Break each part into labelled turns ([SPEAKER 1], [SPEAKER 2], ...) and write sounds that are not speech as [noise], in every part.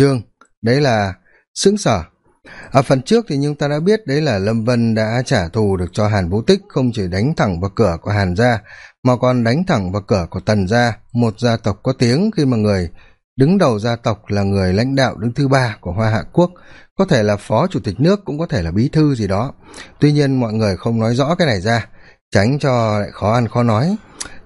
[SPEAKER 1] chương. Đấy là xứng sở. Ở phần trước thì nhưng ta đã biết đấy là lâm vân đã trả thù được cho hàn vũ tích, không chỉ đánh thẳng vào cửa của hàn gia, mà còn đánh thẳng vào cửa của tần gia, một gia tộc có tiếng khi mà người đứng đầu gia tộc là người lãnh đạo đứng thứ ba của hoa hạ quốc. Có thể là phó chủ tịch nước, cũng có thể là bí thư gì đó. Tuy nhiên mọi người không nói rõ cái này ra, tránh cho lại khó ăn khó nói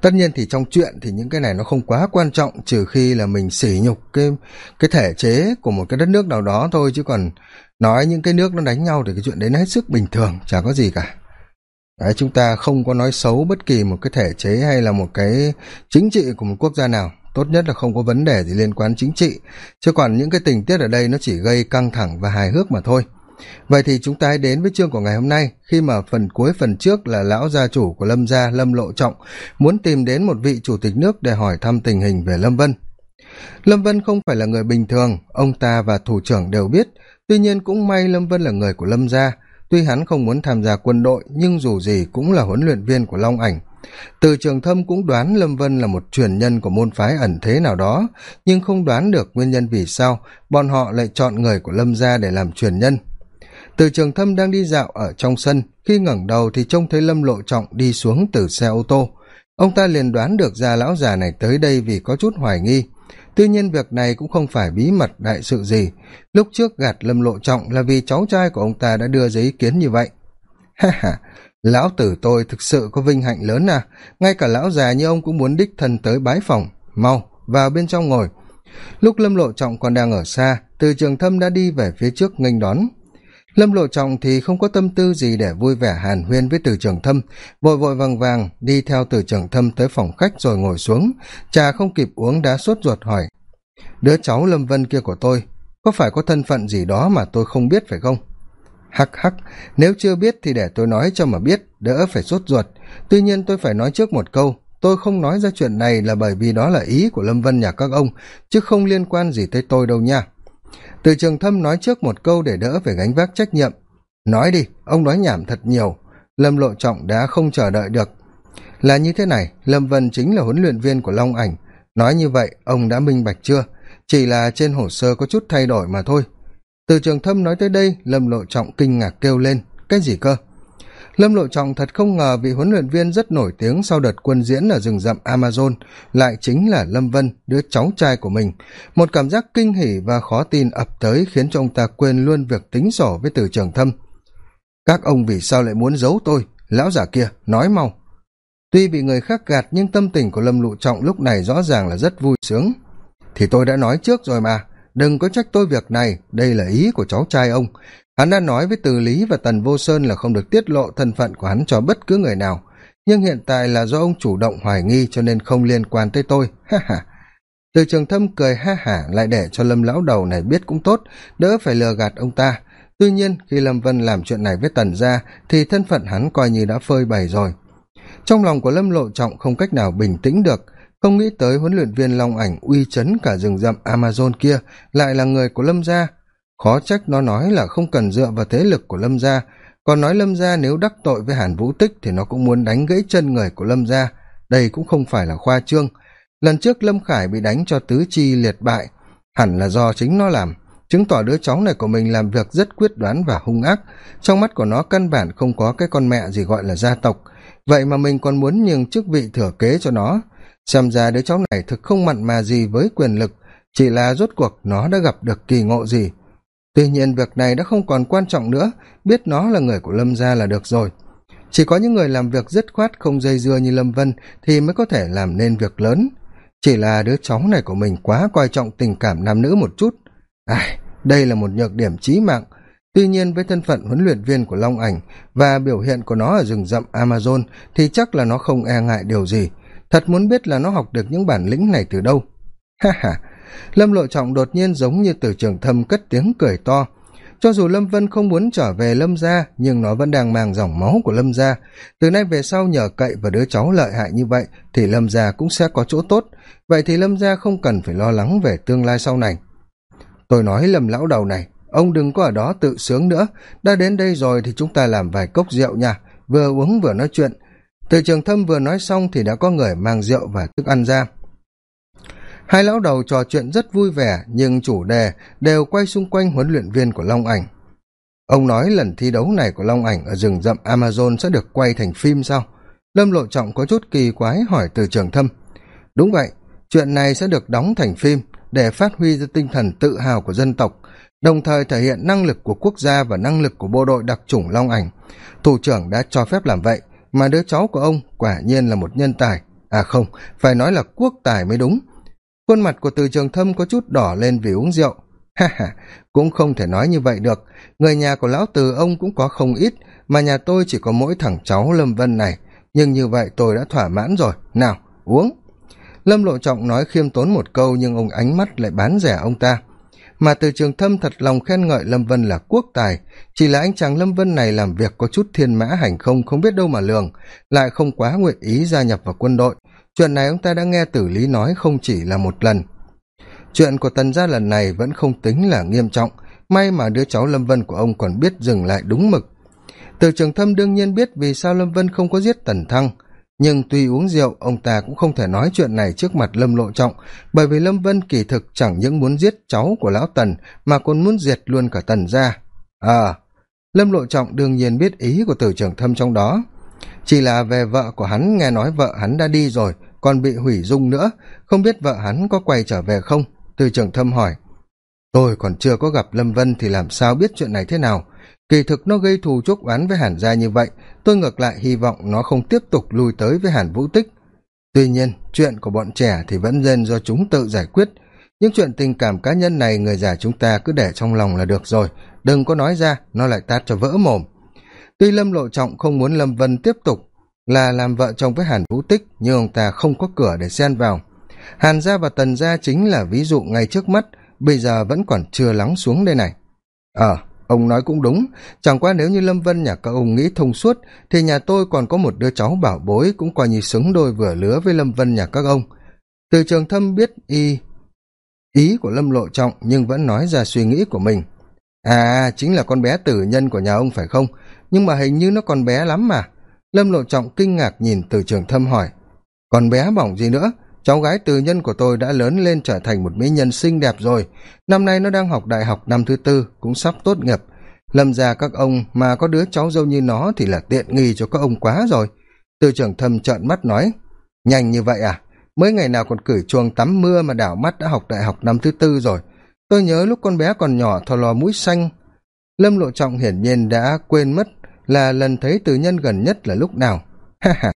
[SPEAKER 1] tất nhiên thì trong chuyện thì những cái này nó không quá quan trọng trừ khi là mình sỉ nhục cái cái thể chế của một cái đất nước nào đó thôi chứ còn nói những cái nước nó đánh nhau thì cái chuyện đấy nó hết sức bình thường chả có gì cả. Đấy, chúng ta không có nói xấu bất kỳ một cái thể chế hay là một cái chính trị của một quốc gia nào. Tốt nhất là không có vấn đề gì liên quan chính trị. Chứ còn những cái tình tiết ở đây nó chỉ gây căng thẳng và hài hước mà thôi vậy thì chúng ta hãy đến với chương của ngày hôm nay, khi mà phần cuối, phần trước là lão gia chủ của lâm gia, lâm lộ trọng, muốn tìm đến một vị chủ tịch nước để hỏi thăm tình hình về lâm vân. Lâm vân không phải là người bình thường, ông ta và thủ trưởng đều biết. Tuy nhiên cũng may lâm vân là người của lâm gia. Tuy hắn không muốn tham gia quân đội, nhưng dù gì cũng là huấn luyện viên của long ảnh. Từ trường thâm cũng đoán lâm vân là một truyền nhân của môn phái ẩn thế nào đó, nhưng không đoán được nguyên nhân vì sao bọn họ lại chọn người của lâm gia để làm truyền nhân từ trường thâm đang đi dạo ở trong sân, khi ngẩng đầu thì trông thấy lâm lộ trọng đi xuống từ xe ô tô. Ông ta liền đoán được ra lão già này tới đây vì có chút hoài nghi. Tuy nhiên việc này cũng không phải bí mật đại sự gì. Lúc trước gạt lâm lộ trọng là vì cháu trai của ông ta đã đưa giấy ý kiến như vậy. [laughs] Ha ha, lão tử tôi thực sự có vinh hạnh lớn à. Ngay cả lão già như ông cũng muốn đích thân tới bái phòng. Mau, vào bên trong ngồi. Lúc lâm lộ trọng còn đang ở xa, từ trường thâm đã đi về phía trước nghênh đón lâm lộ trọng thì không có tâm tư gì để vui vẻ hàn huyên với từ trường thâm. Vội vội vàng vàng đi theo từ trường thâm tới phòng khách rồi ngồi xuống. Trà không kịp uống đã sốt ruột hỏi, đứa cháu lâm vân kia của tôi, có phải có thân phận gì đó mà tôi không biết phải không? Hắc hắc, nếu chưa biết thì để tôi nói cho mà biết, đỡ phải sốt ruột. Tuy nhiên tôi phải nói trước một câu, tôi không nói ra chuyện này là bởi vì đó là ý của lâm vân nhà các ông, chứ không liên quan gì tới tôi đâu nha từ trường thâm nói trước một câu để đỡ phải gánh vác trách nhiệm. Nói đi, ông nói nhảm thật nhiều. Lâm lộ trọng đã không chờ đợi được. Là như thế này, lâm vân chính là huấn luyện viên của long ảnh. Nói như vậy, ông đã minh bạch chưa? Chỉ là trên hồ sơ có chút thay đổi mà thôi. Từ trường thâm nói tới đây, lâm lộ trọng kinh ngạc kêu lên. Cái gì cơ? Lâm lộ trọng thật không ngờ vị huấn luyện viên rất nổi tiếng sau đợt quân diễn ở rừng rậm amazon lại chính là lâm vân, đứa cháu trai của mình. Một cảm giác kinh hỉ và khó tin ập tới khiến cho ông ta quên luôn việc tính sổ với từ trường thâm. Các ông vì sao lại muốn giấu tôi? Lão giả kia, nói mau. Tuy bị người khác gạt nhưng tâm tình của lâm lộ trọng lúc này rõ ràng là rất vui sướng. Thì tôi đã nói trước rồi mà, đừng có trách tôi việc này, đây là ý của cháu trai ông hắn đã nói với từ lý và tần vô sơn là không được tiết lộ thân phận của hắn cho bất cứ người nào, nhưng hiện tại là do ông chủ động hoài nghi cho nên không liên quan tới tôi. [laughs] Ha ha. Từ trường thâm cười ha hả, lại để cho lâm lão đầu này biết cũng tốt, đỡ phải lừa gạt ông ta. Tuy nhiên, khi lâm vân làm chuyện này với tần gia thì thân phận hắn coi như đã phơi bày rồi. Trong lòng của lâm lộ trọng không cách nào bình tĩnh được, không nghĩ tới huấn luyện viên long ảnh uy chấn cả rừng rậm amazon kia, lại là người của lâm gia khó trách nó nói là không cần dựa vào thế lực của lâm gia. Còn nói lâm gia nếu đắc tội với hàn vũ tích thì nó cũng muốn đánh gãy chân người của lâm gia. Đây cũng không phải là khoa trương. Lần trước lâm khải bị đánh cho tứ chi liệt bại, hẳn là do chính nó làm. Chứng tỏ đứa cháu này của mình làm việc rất quyết đoán và hung ác. Trong mắt của nó căn bản không có cái con mẹ gì gọi là gia tộc. Vậy mà mình còn muốn nhường chức vị thừa kế cho nó. Xem ra đứa cháu này thực không mặn mà gì với quyền lực. Chỉ là rốt cuộc nó đã gặp được kỳ ngộ gì tuy nhiên việc này đã không còn quan trọng nữa, biết nó là người của lâm gia là được rồi. Chỉ có những người làm việc dứt khoát không dây dưa như lâm vân thì mới có thể làm nên việc lớn. Chỉ là đứa cháu này của mình quá coi trọng tình cảm nam nữ một chút. Ai, đây là một nhược điểm chí mạng. Tuy nhiên với thân phận huấn luyện viên của long ảnh và biểu hiện của nó ở rừng rậm amazon thì chắc là nó không e ngại điều gì. Thật muốn biết là nó học được những bản lĩnh này từ đâu. Ha ha lâm lộ trọng đột nhiên giống như từ trường thâm cất tiếng cười to. Cho dù lâm vân không muốn trở về lâm gia, nhưng nó vẫn đang mang dòng máu của lâm gia. Từ nay về sau nhờ cậy và đứa cháu lợi hại như vậy thì lâm gia cũng sẽ có chỗ tốt. Vậy thì lâm gia không cần phải lo lắng về tương lai sau này. Tôi nói lâm lão đầu này, ông đừng có ở đó tự sướng nữa. Đã đến đây rồi thì chúng ta làm vài cốc rượu nha. Vừa uống vừa nói chuyện. Từ trường thâm vừa nói xong thì đã có người mang rượu và thức ăn ra hai lão đầu trò chuyện rất vui vẻ, nhưng chủ đề đều quay xung quanh huấn luyện viên của long ảnh. Ông nói lần thi đấu này của long ảnh ở rừng rậm amazon sẽ được quay thành phim sao lâm lộ trọng có chút kỳ quái hỏi từ trường thâm. Đúng vậy, chuyện này sẽ được đóng thành phim để phát huy ra tinh thần tự hào của dân tộc, đồng thời thể hiện năng lực của quốc gia và năng lực của bộ đội đặc chủng long ảnh. Thủ trưởng đã cho phép làm vậy, mà đứa cháu của ông quả nhiên là một nhân tài. À không, phải nói là quốc tài mới đúng khuôn mặt của từ trường thâm có chút đỏ lên vì uống rượu. [laughs] Ha ha, cũng không thể nói như vậy được. Người nhà của lão từ ông cũng có không ít, mà nhà tôi chỉ có mỗi thằng cháu lâm vân này. Nhưng như vậy tôi đã thỏa mãn rồi. Nào, uống. Lâm lộ trọng nói khiêm tốn một câu nhưng ông ánh mắt lại bán rẻ ông ta. Mà từ trường thâm thật lòng khen ngợi lâm vân là quốc tài. Chỉ là anh chàng lâm vân này làm việc có chút thiên mã hành không không biết đâu mà lường. Lại không quá nguyện ý gia nhập vào quân đội chuyện này ông ta đã nghe tử lý nói không chỉ là một lần. Chuyện của tần gia lần này vẫn không tính là nghiêm trọng, may mà đứa cháu lâm vân của ông còn biết dừng lại đúng mực. Từ trường thâm đương nhiên biết vì sao lâm vân không có giết tần thăng, nhưng tuy uống rượu, ông ta cũng không thể nói chuyện này trước mặt lâm lộ trọng, bởi vì lâm vân kỳ thực chẳng những muốn giết cháu của lão tần mà còn muốn diệt luôn cả tần ra à lâm lộ trọng đương nhiên biết ý của từ trường thâm trong đó chỉ là về vợ của hắn, nghe nói vợ hắn đã đi rồi, còn bị hủy dung nữa. Không biết vợ hắn có quay trở về không? Từ trường thâm hỏi. Tôi còn chưa có gặp lâm vân thì làm sao biết chuyện này thế nào? Kỳ thực nó gây thù chuốc oán với hàn gia như vậy. Tôi ngược lại hy vọng nó không tiếp tục lui tới với hàn vũ tích. Tuy nhiên, chuyện của bọn trẻ thì vẫn nên do chúng tự giải quyết. Những chuyện tình cảm cá nhân này người già chúng ta cứ để trong lòng là được rồi. Đừng có nói ra, nó lại tát cho vỡ mồm tuy lâm lộ trọng không muốn lâm vân tiếp tục là làm vợ chồng với hàn vũ tích, nhưng ông ta không có cửa để xen vào. Hàn gia và tần gia chính là ví dụ ngay trước mắt, bây giờ vẫn còn chưa lắng xuống đây này. Ờ ông nói cũng đúng. Chẳng qua nếu như lâm vân nhà các ông nghĩ thông suốt, thì nhà tôi còn có một đứa cháu bảo bối cũng coi như xứng đôi vừa lứa với lâm vân nhà các ông. Từ trường thâm biết y, ý của lâm lộ trọng nhưng vẫn nói ra suy nghĩ của mình. À chính là con bé tử nhân của nhà ông phải không? Nhưng mà hình như nó còn bé lắm mà. Lâm lộ trọng kinh ngạc nhìn từ trường thâm hỏi. Còn bé bỏng gì nữa? Cháu gái từ nhân của tôi đã lớn lên trở thành một mỹ nhân xinh đẹp rồi. Năm nay nó đang học đại học năm thứ tư, cũng sắp tốt nghiệp. Lâm ra các ông, mà có đứa cháu dâu như nó thì là tiện nghi cho các ông quá rồi. Tư trưởng thâm trợn mắt nói. Nhanh như vậy à? Mới ngày nào còn cởi chuồng tắm mưa mà đảo mắt đã học đại học năm thứ tư rồi. Tôi nhớ lúc con bé còn nhỏ thò lò mũi xanh. Lâm lộ trọng hiển nhiên đã quên mất là lần thấy từ nhân gần nhất là lúc nào? Ha ha.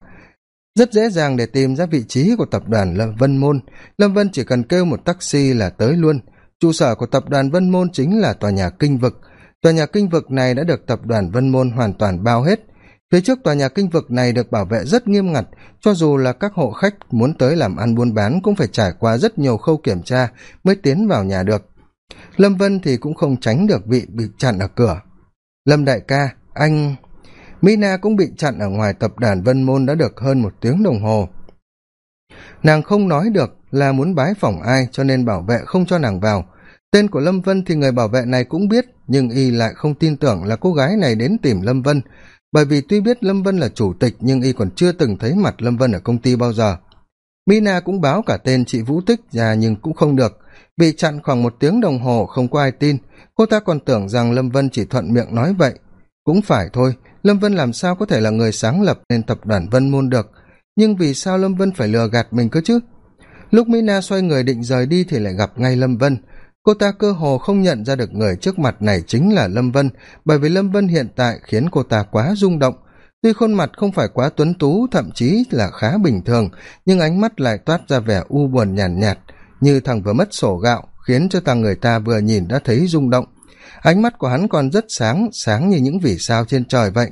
[SPEAKER 1] Rất dễ dàng để tìm ra vị trí của tập đoàn lâm vân môn. Lâm vân chỉ cần kêu một taxi là tới luôn. Trụ sở của tập đoàn vân môn chính là tòa nhà kinh vực. Tòa nhà kinh vực này đã được tập đoàn vân môn hoàn toàn bao hết. Phía trước tòa nhà kinh vực này được bảo vệ rất nghiêm ngặt, cho dù là các hộ khách muốn tới làm ăn buôn bán cũng phải trải qua rất nhiều khâu kiểm tra mới tiến vào nhà được. Lâm vân thì cũng không tránh được vị bị chặn ở cửa. Lâm đại ca anh. Mina cũng bị chặn ở ngoài tập đoàn vân môn đã được hơn một tiếng đồng hồ. Nàng không nói được là muốn bái phỏng ai cho nên bảo vệ không cho nàng vào. Tên của lâm vân thì người bảo vệ này cũng biết, nhưng y lại không tin tưởng là cô gái này đến tìm lâm vân. Bởi vì tuy biết lâm vân là chủ tịch, nhưng y còn chưa từng thấy mặt lâm vân ở công ty bao giờ. Mina cũng báo cả tên chị vũ tích ra nhưng cũng không được. Bị chặn khoảng một tiếng đồng hồ, không có ai tin. Cô ta còn tưởng rằng lâm vân chỉ thuận miệng nói vậy cũng phải thôi lâm vân làm sao có thể là người sáng lập nên tập đoàn vân môn được? Nhưng vì sao lâm vân phải lừa gạt mình cơ chứ? Lúc mỹ na xoay người định rời đi thì lại gặp ngay lâm vân. Cô ta cơ hồ không nhận ra được người trước mặt này chính là lâm vân bởi vì lâm vân hiện tại khiến cô ta quá rung động. Tuy khuôn mặt không phải quá tuấn tú thậm chí là khá bình thường nhưng ánh mắt lại toát ra vẻ u buồn nhàn nhạt, nhạt như thằng vừa mất sổ gạo khiến cho ta người ta vừa nhìn đã thấy rung động ánh mắt của hắn còn rất sáng sáng như những vì sao trên trời vậy.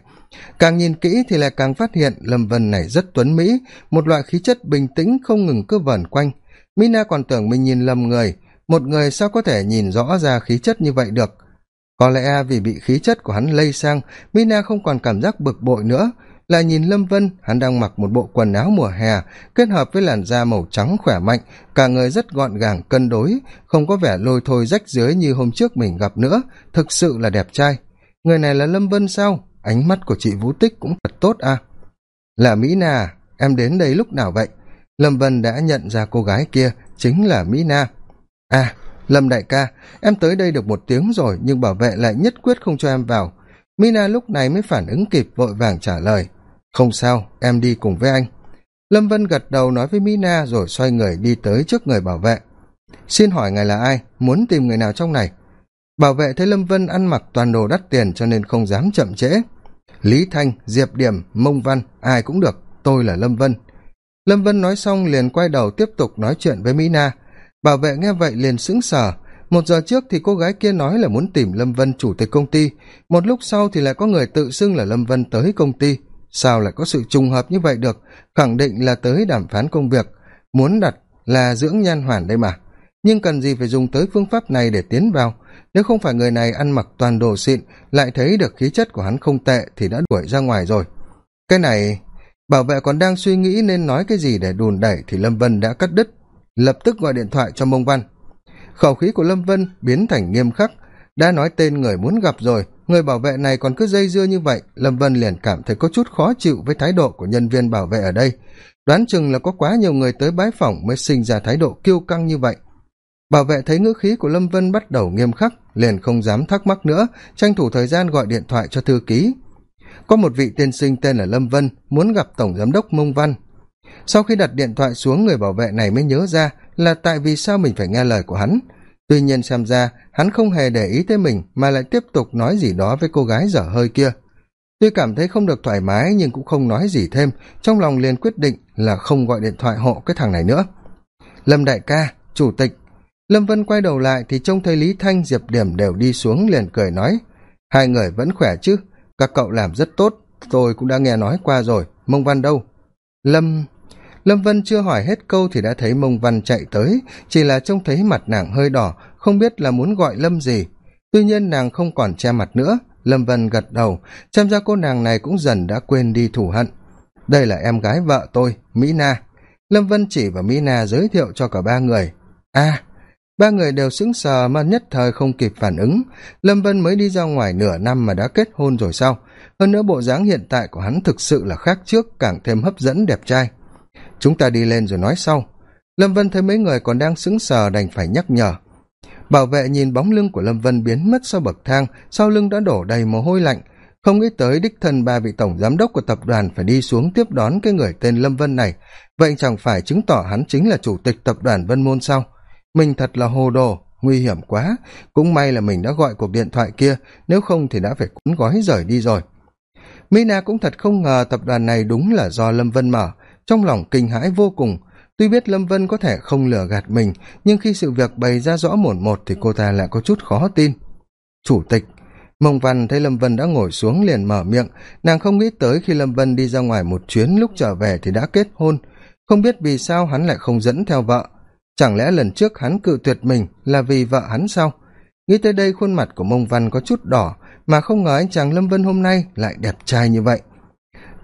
[SPEAKER 1] Càng nhìn kỹ thì lại càng phát hiện lâm vân này rất tuấn mỹ, một loại khí chất bình tĩnh không ngừng cứ vẩn quanh. Mina còn tưởng mình nhìn lầm người, một người sao có thể nhìn rõ ra khí chất như vậy được? Có lẽ vì bị khí chất của hắn lây sang, mina không còn cảm giác bực bội nữa là nhìn lâm vân, hắn đang mặc một bộ quần áo mùa hè, kết hợp với làn da màu trắng khỏe mạnh, cả người rất gọn gàng, cân đối, không có vẻ lôi thôi rách dưới như hôm trước mình gặp nữa, thực sự là đẹp trai. Người này là lâm vân sao? Ánh mắt của chị vũ tích cũng thật tốt à? Là mỹ Na à? em đến đây lúc nào vậy? Lâm vân đã nhận ra cô gái kia, chính là mỹ na. À lâm đại ca, em tới đây được một tiếng rồi, nhưng bảo vệ lại nhất quyết không cho em vào. Mina lúc này mới phản ứng kịp, vội vàng trả lời không sao, em đi cùng với anh. Lâm vân gật đầu nói với mina rồi xoay người đi tới trước người bảo vệ. Xin hỏi ngài là ai? Muốn tìm người nào trong này? Bảo vệ thấy lâm vân ăn mặc toàn đồ đắt tiền cho nên không dám chậm trễ. Lý thanh, diệp điểm, mông văn, ai cũng được, tôi là lâm vân. Lâm vân nói xong liền quay đầu tiếp tục nói chuyện với mỹ na bảo vệ nghe vậy liền sững sờ. Một giờ trước thì cô gái kia nói là muốn tìm lâm vân chủ tịch công ty. Một lúc sau thì lại có người tự xưng là lâm vân tới công ty sao lại có sự trùng hợp như vậy được? Khẳng định là tới đàm phán công việc. Muốn đặt là dưỡng nhan hoàn đây mà. Nhưng cần gì phải dùng tới phương pháp này để tiến vào? Nếu không phải người này ăn mặc toàn đồ xịn, lại thấy được khí chất của hắn không tệ thì đã đuổi ra ngoài rồi. Cái này, bảo vệ còn đang suy nghĩ nên nói cái gì để đùn đẩy thì lâm vân đã cắt đứt. Lập tức gọi điện thoại cho mông văn. Khẩu khí của lâm vân biến thành nghiêm khắc. Đã nói tên người muốn gặp rồi người bảo vệ này còn cứ dây dưa như vậy, lâm vân liền cảm thấy có chút khó chịu với thái độ của nhân viên bảo vệ ở đây. Đoán chừng là có quá nhiều người tới bái phỏng mới sinh ra thái độ kiêu căng như vậy. Bảo vệ thấy ngữ khí của lâm vân bắt đầu nghiêm khắc, liền không dám thắc mắc nữa, tranh thủ thời gian gọi điện thoại cho thư ký. Có một vị tiên sinh tên là lâm vân, muốn gặp tổng giám đốc mông văn. Sau khi đặt điện thoại xuống, người bảo vệ này mới nhớ ra là tại vì sao mình phải nghe lời của hắn tuy nhiên xem ra, hắn không hề để ý tới mình mà lại tiếp tục nói gì đó với cô gái dở hơi kia. Tuy cảm thấy không được thoải mái nhưng cũng không nói gì thêm, trong lòng liền quyết định là không gọi điện thoại hộ cái thằng này nữa. Lâm đại ca, chủ tịch. Lâm vân quay đầu lại thì trông thấy lý thanh, diệp điểm đều đi xuống liền cười nói, hai người vẫn khỏe chứ? Các cậu làm rất tốt, tôi cũng đã nghe nói qua rồi. Mông văn đâu? Lâm lâm vân chưa hỏi hết câu thì đã thấy mông văn chạy tới chỉ là trông thấy mặt nàng hơi đỏ không biết là muốn gọi lâm gì. Tuy nhiên nàng không còn che mặt nữa lâm vân gật đầu xem ra cô nàng này cũng dần đã quên đi thù hận. Đây là em gái vợ tôi mỹ na. Lâm vân chỉ vào mỹ na giới thiệu cho cả ba người. A à, ba người đều sững sờ mà nhất thời không kịp phản ứng. Lâm vân mới đi ra ngoài nửa năm mà đã kết hôn rồi sao? Hơn nữa bộ dáng hiện tại của hắn thực sự là khác trước càng thêm hấp dẫn đẹp trai chúng ta đi lên rồi nói sau. Lâm vân thấy mấy người còn đang sững sờ đành phải nhắc nhở. Bảo vệ nhìn bóng lưng của lâm vân biến mất sau bậc thang, sau lưng đã đổ đầy mồ hôi lạnh. Không nghĩ tới đích thân ba vị tổng giám đốc của tập đoàn phải đi xuống tiếp đón cái người tên lâm vân này. Vậy chẳng phải chứng tỏ hắn chính là chủ tịch tập đoàn vân môn sao? Mình thật là hồ đồ, nguy hiểm quá. Cũng may là mình đã gọi cuộc điện thoại kia, nếu không thì đã phải cuốn gói rời đi rồi. Mina cũng thật không ngờ tập đoàn này đúng là do lâm vân mở trong lòng kinh hãi vô cùng, tuy biết lâm vân có thể không lừa gạt mình, nhưng khi sự việc bày ra rõ mồn một thì cô ta lại có chút khó tin. Chủ tịch, mông văn thấy lâm vân đã ngồi xuống liền mở miệng, nàng không nghĩ tới khi lâm vân đi ra ngoài một chuyến lúc trở về thì đã kết hôn. Không biết vì sao hắn lại không dẫn theo vợ. Chẳng lẽ lần trước hắn cự tuyệt mình là vì vợ hắn sao? Nghĩ tới đây khuôn mặt của mông văn có chút đỏ, mà không ngờ anh chàng lâm vân hôm nay lại đẹp trai như vậy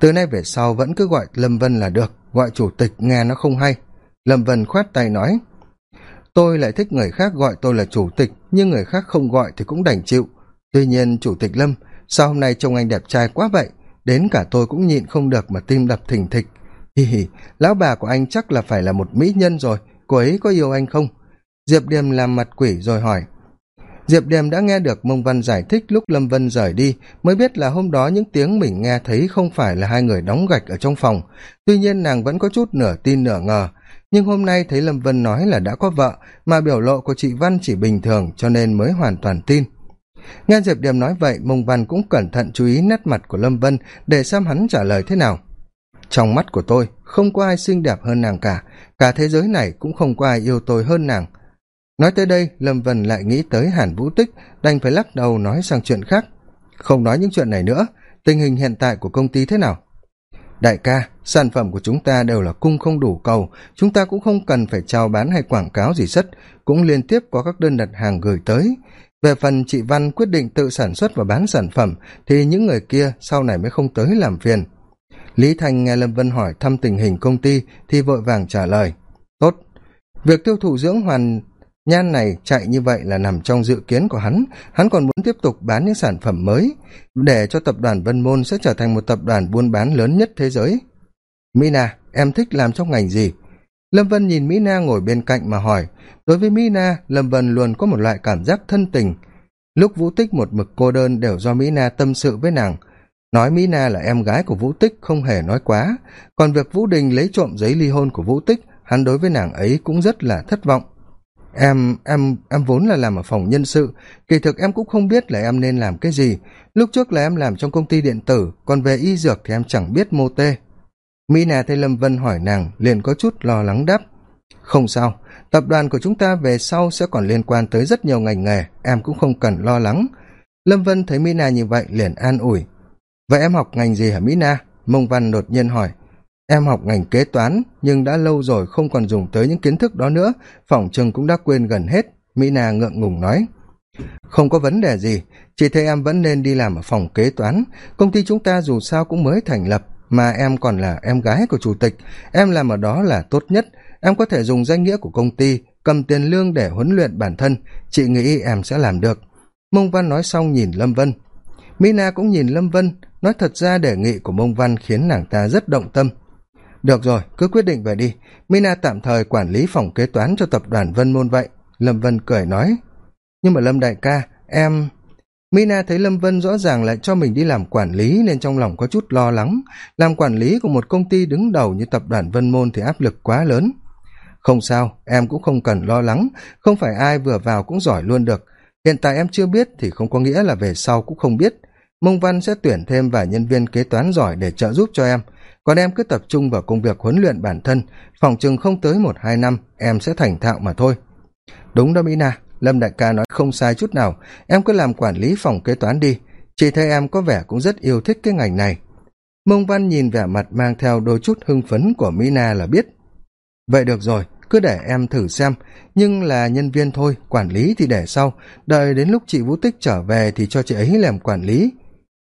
[SPEAKER 1] từ nay về sau vẫn cứ gọi lâm vân là được, gọi chủ tịch nghe nó không hay. Lâm vân khoát tay nói, tôi lại thích người khác gọi tôi là chủ tịch, nhưng người khác không gọi thì cũng đành chịu. Tuy nhiên, chủ tịch lâm, sao hôm nay trông anh đẹp trai quá vậy? Đến cả tôi cũng nhịn không được mà tim đập thình thịch. Hì hì lão bà của anh chắc là phải là một mỹ nhân rồi, cô ấy có yêu anh không? Diệp điềm làm mặt quỷ rồi hỏi diệp điềm đã nghe được mông văn giải thích lúc lâm vân rời đi, mới biết là hôm đó những tiếng mình nghe thấy không phải là hai người đóng gạch ở trong phòng. Tuy nhiên nàng vẫn có chút nửa tin nửa ngờ. Nhưng hôm nay thấy lâm vân nói là đã có vợ, mà biểu lộ của chị văn chỉ bình thường, cho nên mới hoàn toàn tin. Nghe diệp điềm nói vậy, mông văn cũng cẩn thận chú ý nét mặt của lâm vân để xem hắn trả lời thế nào. Trong mắt của tôi, không có ai xinh đẹp hơn nàng cả. Cả thế giới này cũng không có ai yêu tôi hơn nàng nói tới đây, lâm vân lại nghĩ tới hàn vũ tích, đành phải lắc đầu nói sang chuyện khác. Không nói những chuyện này nữa, tình hình hiện tại của công ty thế nào? Đại ca, sản phẩm của chúng ta đều là cung không đủ cầu, chúng ta cũng không cần phải chào bán hay quảng cáo gì sất, cũng liên tiếp có các đơn đặt hàng gửi tới. Về phần chị văn quyết định tự sản xuất và bán sản phẩm, thì những người kia sau này mới không tới làm phiền. Lý thành nghe lâm vân hỏi thăm tình hình công ty, thì vội vàng trả lời. Tốt, việc tiêu thụ dưỡng hoàn nhan này chạy như vậy là nằm trong dự kiến của hắn. Hắn còn muốn tiếp tục bán những sản phẩm mới để cho tập đoàn vân môn sẽ trở thành một tập đoàn buôn bán lớn nhất thế giới. Mina, em thích làm trong ngành gì? Lâm vân nhìn mỹ na ngồi bên cạnh mà hỏi. Đối với mỹ na lâm vân luôn có một loại cảm giác thân tình. Lúc vũ tích một mực cô đơn đều do mỹ na tâm sự với nàng. Nói mỹ na là em gái của vũ tích không hề nói quá. Còn việc vũ đình lấy trộm giấy ly hôn của vũ tích, hắn đối với nàng ấy cũng rất là thất vọng em em em vốn là làm ở phòng nhân sự. Kỳ thực em cũng không biết là em nên làm cái gì. Lúc trước là em làm trong công ty điện tử, còn về y dược thì em chẳng biết mô tê. Mỹ nà thấy lâm vân hỏi nàng, liền có chút lo lắng đáp, không sao, tập đoàn của chúng ta về sau sẽ còn liên quan tới rất nhiều ngành nghề, em cũng không cần lo lắng. Lâm vân thấy mỹ na như vậy liền an ủi, vậy em học ngành gì hả mỹ na mông văn đột nhiên hỏi em học ngành kế toán, nhưng đã lâu rồi không còn dùng tới những kiến thức đó nữa. Phỏng chừng cũng đã quên gần hết, mỹ na ngượng ngùng nói. Không có vấn đề gì chị thấy em vẫn nên đi làm ở phòng kế toán. Công ty chúng ta dù sao cũng mới thành lập, mà em còn là em gái của chủ tịch. Em làm ở đó là tốt nhất. Em có thể dùng danh nghĩa của công ty, cầm tiền lương để huấn luyện bản thân. Chị nghĩ em sẽ làm được. Mông văn nói xong nhìn lâm vân. Mina cũng nhìn lâm vân. Nói thật ra đề nghị của mông văn khiến nàng ta rất động tâm được rồi, cứ quyết định về đi. Mina tạm thời quản lý phòng kế toán cho tập đoàn vân môn vậy. Lâm vân cười nói. Nhưng mà lâm đại ca, em mina thấy lâm vân rõ ràng lại cho mình đi làm quản lý nên trong lòng có chút lo lắng. Làm quản lý của một công ty đứng đầu như tập đoàn vân môn thì áp lực quá lớn. Không sao, em cũng không cần lo lắng. Không phải ai vừa vào cũng giỏi luôn được. Hiện tại em chưa biết thì không có nghĩa là về sau cũng không biết. Mông văn sẽ tuyển thêm vài nhân viên kế toán giỏi để trợ giúp cho em còn em cứ tập trung vào công việc huấn luyện bản thân, phòng chừng không tới một hai năm, em sẽ thành thạo mà thôi. Đúng đó mỹ na lâm đại ca nói không sai chút nào, em cứ làm quản lý phòng kế toán đi. Chị thấy em có vẻ cũng rất yêu thích cái ngành này. Mông văn nhìn vẻ mặt mang theo đôi chút hưng phấn của mỹ na là biết. Vậy được rồi, cứ để em thử xem, nhưng là nhân viên thôi, quản lý thì để sau. Đợi đến lúc chị vũ tích trở về thì cho chị ấy làm quản lý.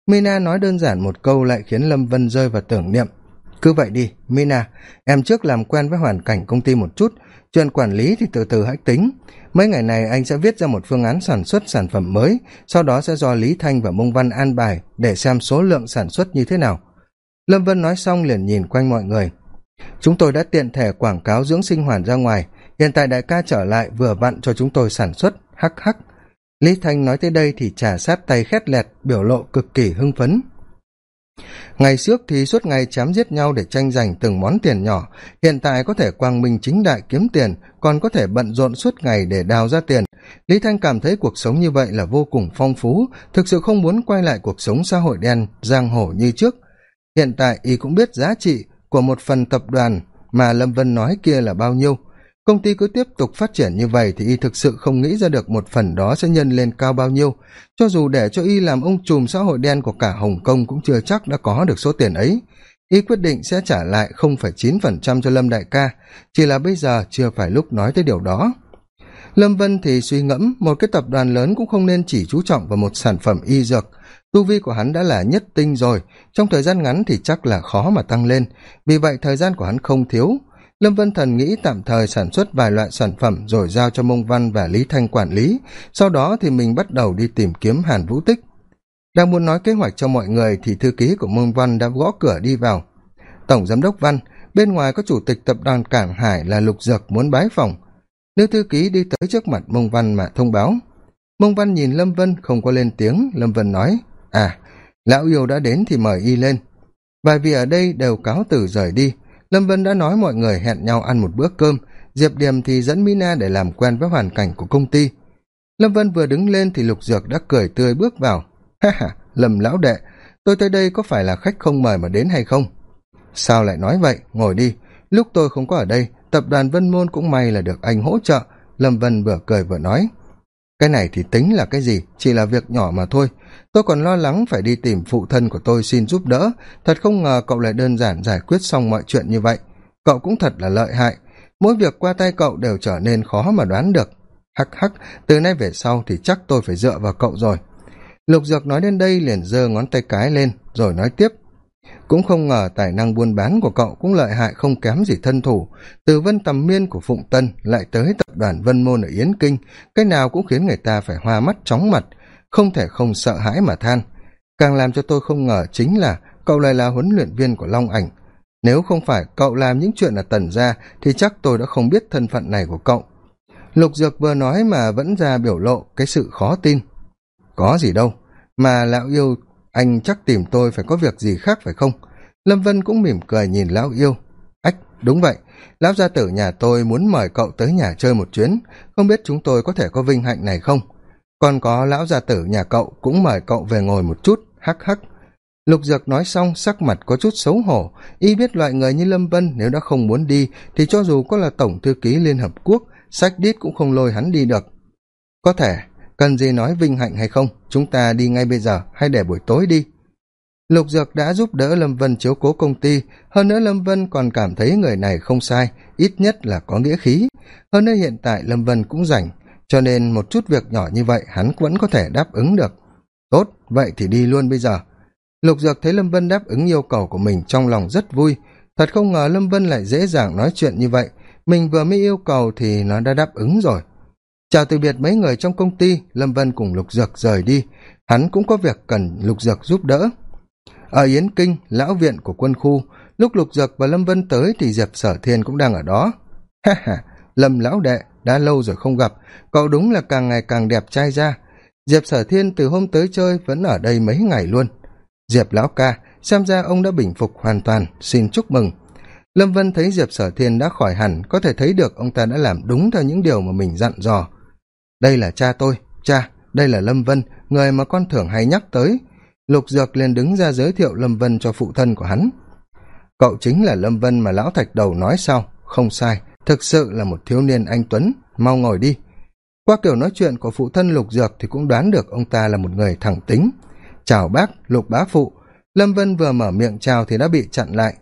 [SPEAKER 1] Mina nói đơn giản một câu lại khiến lâm vân rơi vào tưởng niệm cứ vậy đi, mina, em trước làm quen với hoàn cảnh công ty một chút, chuyện quản lý thì từ từ hãy tính. Mấy ngày này anh sẽ viết ra một phương án sản xuất sản phẩm mới, sau đó sẽ do lý thanh và mông văn an bài để xem số lượng sản xuất như thế nào. Lâm vân nói xong liền nhìn quanh mọi người. Chúng tôi đã tiện thể quảng cáo dưỡng sinh hoàn ra ngoài, hiện tại đại ca trở lại vừa vặn cho chúng tôi sản xuất, hắc hắc. Lý thanh nói tới đây thì trả sát tay khét lẹt, biểu lộ cực kỳ hưng phấn ngày trước thì suốt ngày chém giết nhau để tranh giành từng món tiền nhỏ. Hiện tại có thể quang minh chính đại kiếm tiền, còn có thể bận rộn suốt ngày để đào ra tiền. Lý thanh cảm thấy cuộc sống như vậy là vô cùng phong phú, thực sự không muốn quay lại cuộc sống xã hội đen, giang hồ như trước. Hiện tại y cũng biết giá trị của một phần tập đoàn mà lâm vân nói kia là bao nhiêu công ty cứ tiếp tục phát triển như vậy thì y thực sự không nghĩ ra được một phần đó sẽ nhân lên cao bao nhiêu. Cho dù để cho y làm ông trùm xã hội đen của cả hồng kông cũng chưa chắc đã có được số tiền ấy. Y quyết định sẽ trả lại không phẩy chín phần trăm cho lâm đại ca, chỉ là bây giờ chưa phải lúc nói tới điều đó. Lâm vân thì suy ngẫm, một cái tập đoàn lớn cũng không nên chỉ chú trọng vào một sản phẩm y dược. Tu vi của hắn đã là nhất tinh rồi, trong thời gian ngắn thì chắc là khó mà tăng lên. Vì vậy thời gian của hắn không thiếu lâm vân thần nghĩ tạm thời sản xuất vài loại sản phẩm rồi giao cho mông văn và lý thanh quản lý. Sau đó thì mình bắt đầu đi tìm kiếm hàn vũ tích. Đang muốn nói kế hoạch cho mọi người thì thư ký của mông văn đã gõ cửa đi vào. Tổng giám đốc văn, bên ngoài có chủ tịch tập đoàn cảng hải là lục dược muốn bái phòng. Nữ thư ký đi tới trước mặt mông văn mà thông báo. Mông văn nhìn lâm vân không có lên tiếng. Lâm vân nói à lão yêu đã đến thì mời y lên. Vài vị ở đây đều cáo từ rời đi lâm vân đã nói mọi người hẹn nhau ăn một bữa cơm. Diệp điềm thì dẫn mina để làm quen với hoàn cảnh của công ty. Lâm vân vừa đứng lên thì lục dược đã cười tươi bước vào. Ha ha lầm lão đệ, tôi tới đây có phải là khách không mời mà đến hay không? Sao lại nói vậy? Ngồi đi. Lúc tôi không có ở đây, tập đoàn vân môn cũng may là được anh hỗ trợ. Lâm vân vừa cười vừa nói cái này thì tính là cái gì? Chỉ là việc nhỏ mà thôi. Tôi còn lo lắng phải đi tìm phụ thân của tôi xin giúp đỡ. Thật không ngờ cậu lại đơn giản giải quyết xong mọi chuyện như vậy. Cậu cũng thật là lợi hại. Mỗi việc qua tay cậu đều trở nên khó mà đoán được. Hắc hắc, từ nay về sau thì chắc tôi phải dựa vào cậu rồi. Lục dược nói đến đây liền giơ ngón tay cái lên, rồi nói tiếp cũng không ngờ tài năng buôn bán của cậu cũng lợi hại không kém gì thân thủ. Từ vân tầm miên của phụng tân lại tới tập đoàn vân môn ở yến kinh, cái nào cũng khiến người ta phải hoa mắt chóng mặt, không thể không sợ hãi mà than. Càng làm cho tôi không ngờ chính là cậu lại là huấn luyện viên của long ảnh. Nếu không phải cậu làm những chuyện ở tần gia thì chắc tôi đã không biết thân phận này của cậu. Lục dược vừa nói mà vẫn ra biểu lộ cái sự khó tin. Có gì đâu, mà lão yêu anh chắc tìm tôi phải có việc gì khác phải không? Lâm vân cũng mỉm cười nhìn lão yêu. Ách, đúng vậy. Lão gia tử nhà tôi muốn mời cậu tới nhà chơi một chuyến. Không biết chúng tôi có thể có vinh hạnh này không? Còn có lão gia tử nhà cậu cũng mời cậu về ngồi một chút. Hắc hắc. Lục dược nói xong, sắc mặt có chút xấu hổ. Y biết loại người như lâm vân nếu đã không muốn đi, thì cho dù có là tổng thư ký liên hợp quốc, sách đít cũng không lôi hắn đi được. Có thể cần gì nói vinh hạnh hay không? Chúng ta đi ngay bây giờ hay để buổi tối đi. Lục dược đã giúp đỡ lâm vân chiếu cố công ty. Hơn nữa lâm vân còn cảm thấy người này không sai, ít nhất là có nghĩa khí. Hơn nữa hiện tại lâm vân cũng rảnh, cho nên một chút việc nhỏ như vậy hắn vẫn có thể đáp ứng được. Tốt, vậy thì đi luôn bây giờ. Lục dược thấy lâm vân đáp ứng yêu cầu của mình trong lòng rất vui. Thật không ngờ lâm vân lại dễ dàng nói chuyện như vậy. Mình vừa mới yêu cầu thì nó đã đáp ứng rồi chào từ biệt mấy người trong công ty, lâm vân cùng lục dược rời đi. Hắn cũng có việc cần lục dược giúp đỡ. Ở yến kinh, lão viện của quân khu, lúc lục dược và lâm vân tới thì diệp sở thiên cũng đang ở đó. Ha ha, lâm lão đệ, đã lâu rồi không gặp cậu đúng là càng ngày càng đẹp trai ra. Diệp sở thiên từ hôm tới chơi vẫn ở đây mấy ngày luôn. Diệp lão ca, xem ra ông đã bình phục hoàn toàn, xin chúc mừng. Lâm vân thấy diệp sở thiên đã khỏi hẳn, có thể thấy được ông ta đã làm đúng theo những điều mà mình dặn dò đây là cha tôi, cha, đây là lâm vân, người mà con thường hay nhắc tới. Lục dược liền đứng ra giới thiệu lâm vân cho phụ thân của hắn. Cậu chính là lâm vân mà lão thạch đầu nói sau. Không sai, thực sự là một thiếu niên anh tuấn. Mau ngồi đi. Qua kiểu nói chuyện của phụ thân lục dược thì cũng đoán được ông ta là một người thẳng tính. Chào bác, lục bá phụ. Lâm vân vừa mở miệng chào thì đã bị chặn lại.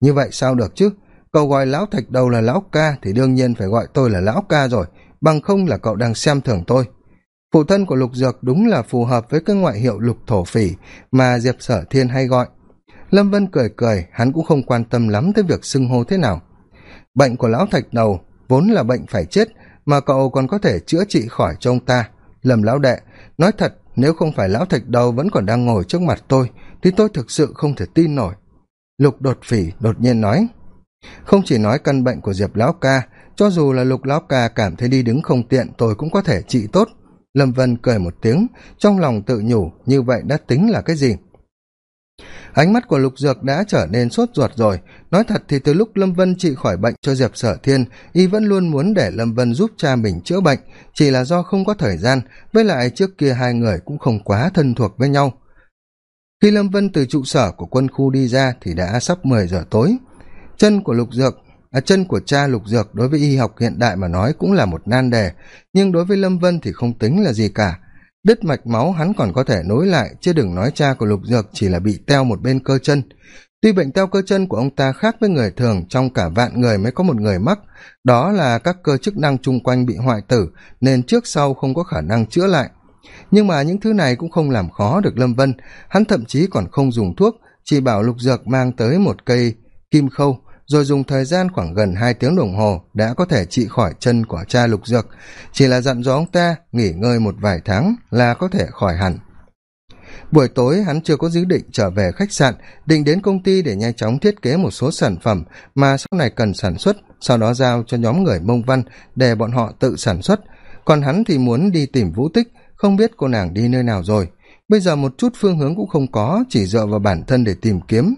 [SPEAKER 1] Như vậy sao được chứ? Cậu gọi lão thạch đầu là lão ca thì đương nhiên phải gọi tôi là lão ca rồi bằng không là cậu đang xem thường tôi. Phụ thân của lục dược đúng là phù hợp với cái ngoại hiệu lục thổ phỉ mà diệp sở thiên hay gọi. Lâm vân cười cười, hắn cũng không quan tâm lắm tới việc xưng hô thế nào. Bệnh của lão thạch đầu vốn là bệnh phải chết mà cậu còn có thể chữa trị khỏi cho ông ta. Lầm lão đệ, nói thật, nếu không phải lão thạch đầu vẫn còn đang ngồi trước mặt tôi, thì tôi thực sự không thể tin nổi. Lục đột phỉ đột nhiên nói, không chỉ nói căn bệnh của diệp lão ca cho dù là lục lão ca cảm thấy đi đứng không tiện, tôi cũng có thể trị tốt. Lâm vân cười một tiếng, trong lòng tự nhủ, như vậy đã tính là cái gì? Ánh mắt của lục dược đã trở nên sốt ruột rồi. Nói thật thì từ lúc lâm vân trị khỏi bệnh cho diệp sở thiên, y vẫn luôn muốn để lâm vân giúp cha mình chữa bệnh, chỉ là do không có thời gian, với lại trước kia hai người cũng không quá thân thuộc với nhau. Khi lâm vân từ trụ sở của quân khu đi ra thì đã sắp mười giờ tối. Chân của lục dược à, chân của cha lục dược đối với y học hiện đại mà nói cũng là một nan đề nhưng đối với lâm vân thì không tính là gì cả. Đứt mạch máu hắn còn có thể nối lại chứ đừng nói cha của lục dược chỉ là bị teo một bên cơ chân. Tuy bệnh teo cơ chân của ông ta khác với người thường trong cả vạn người mới có một người mắc đó là các cơ chức năng chung quanh bị hoại tử nên trước sau không có khả năng chữa lại. Nhưng mà những thứ này cũng không làm khó được lâm vân hắn thậm chí còn không dùng thuốc chỉ bảo lục dược mang tới một cây kim khâu rồi dùng thời gian khoảng gần hai tiếng đồng hồ đã có thể trị khỏi chân của cha lục dược. Chỉ là dặn dò ông ta nghỉ ngơi một vài tháng là có thể khỏi hẳn. Buổi tối, hắn chưa có dự định trở về khách sạn, định đến công ty để nhanh chóng thiết kế một số sản phẩm mà sau này cần sản xuất, sau đó giao cho nhóm người mông văn để bọn họ tự sản xuất. Còn hắn thì muốn đi tìm vũ tích, không biết cô nàng đi nơi nào rồi. Bây giờ một chút phương hướng cũng không có, chỉ dựa vào bản thân để tìm kiếm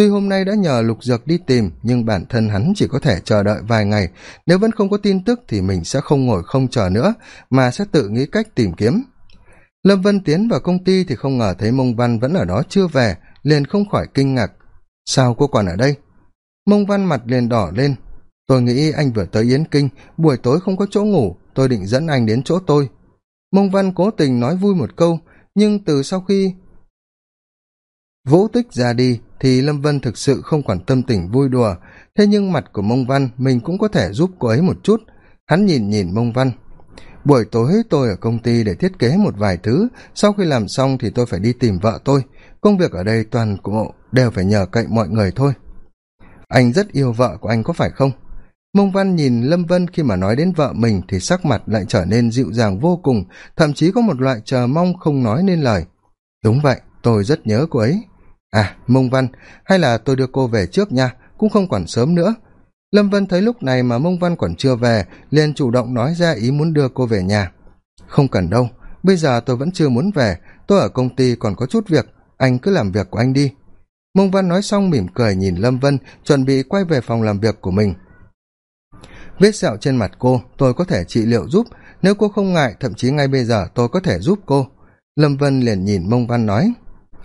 [SPEAKER 1] tuy hôm nay đã nhờ lục dược đi tìm, nhưng bản thân hắn chỉ có thể chờ đợi vài ngày. Nếu vẫn không có tin tức thì mình sẽ không ngồi không chờ nữa, mà sẽ tự nghĩ cách tìm kiếm. Lâm vân tiến vào công ty thì không ngờ thấy mông văn vẫn ở đó chưa về, liền không khỏi kinh ngạc. Sao cô còn ở đây? Mông văn mặt liền đỏ lên. Tôi nghĩ anh vừa tới yến kinh, buổi tối không có chỗ ngủ, tôi định dẫn anh đến chỗ tôi. Mông văn cố tình nói vui một câu, nhưng từ sau khi vũ tích ra đi thì lâm vân thực sự không còn tâm tình vui đùa. Thế nhưng mặt của mông văn mình cũng có thể giúp cô ấy một chút. Hắn nhìn nhìn mông văn. Buổi tối tôi ở công ty để thiết kế một vài thứ. Sau khi làm xong thì tôi phải đi tìm vợ tôi. Công việc ở đây toàn bộ đều phải nhờ cậy mọi người thôi. Anh rất yêu vợ của anh có phải không? Mông văn nhìn lâm vân khi mà nói đến vợ mình thì sắc mặt lại trở nên dịu dàng vô cùng, thậm chí có một loại chờ mong không nói nên lời. Đúng vậy, tôi rất nhớ cô ấy à mông văn, hay là tôi đưa cô về trước nha, cũng không còn sớm nữa. Lâm vân thấy lúc này mà mông văn còn chưa về, liền chủ động nói ra ý muốn đưa cô về nhà. Không cần đâu, bây giờ tôi vẫn chưa muốn về, tôi ở công ty còn có chút việc, anh cứ làm việc của anh đi. Mông văn nói xong mỉm cười nhìn lâm vân, chuẩn bị quay về phòng làm việc của mình. Vết sẹo trên mặt cô, tôi có thể trị liệu giúp, nếu cô không ngại, thậm chí ngay bây giờ tôi có thể giúp cô. Lâm vân liền nhìn mông văn nói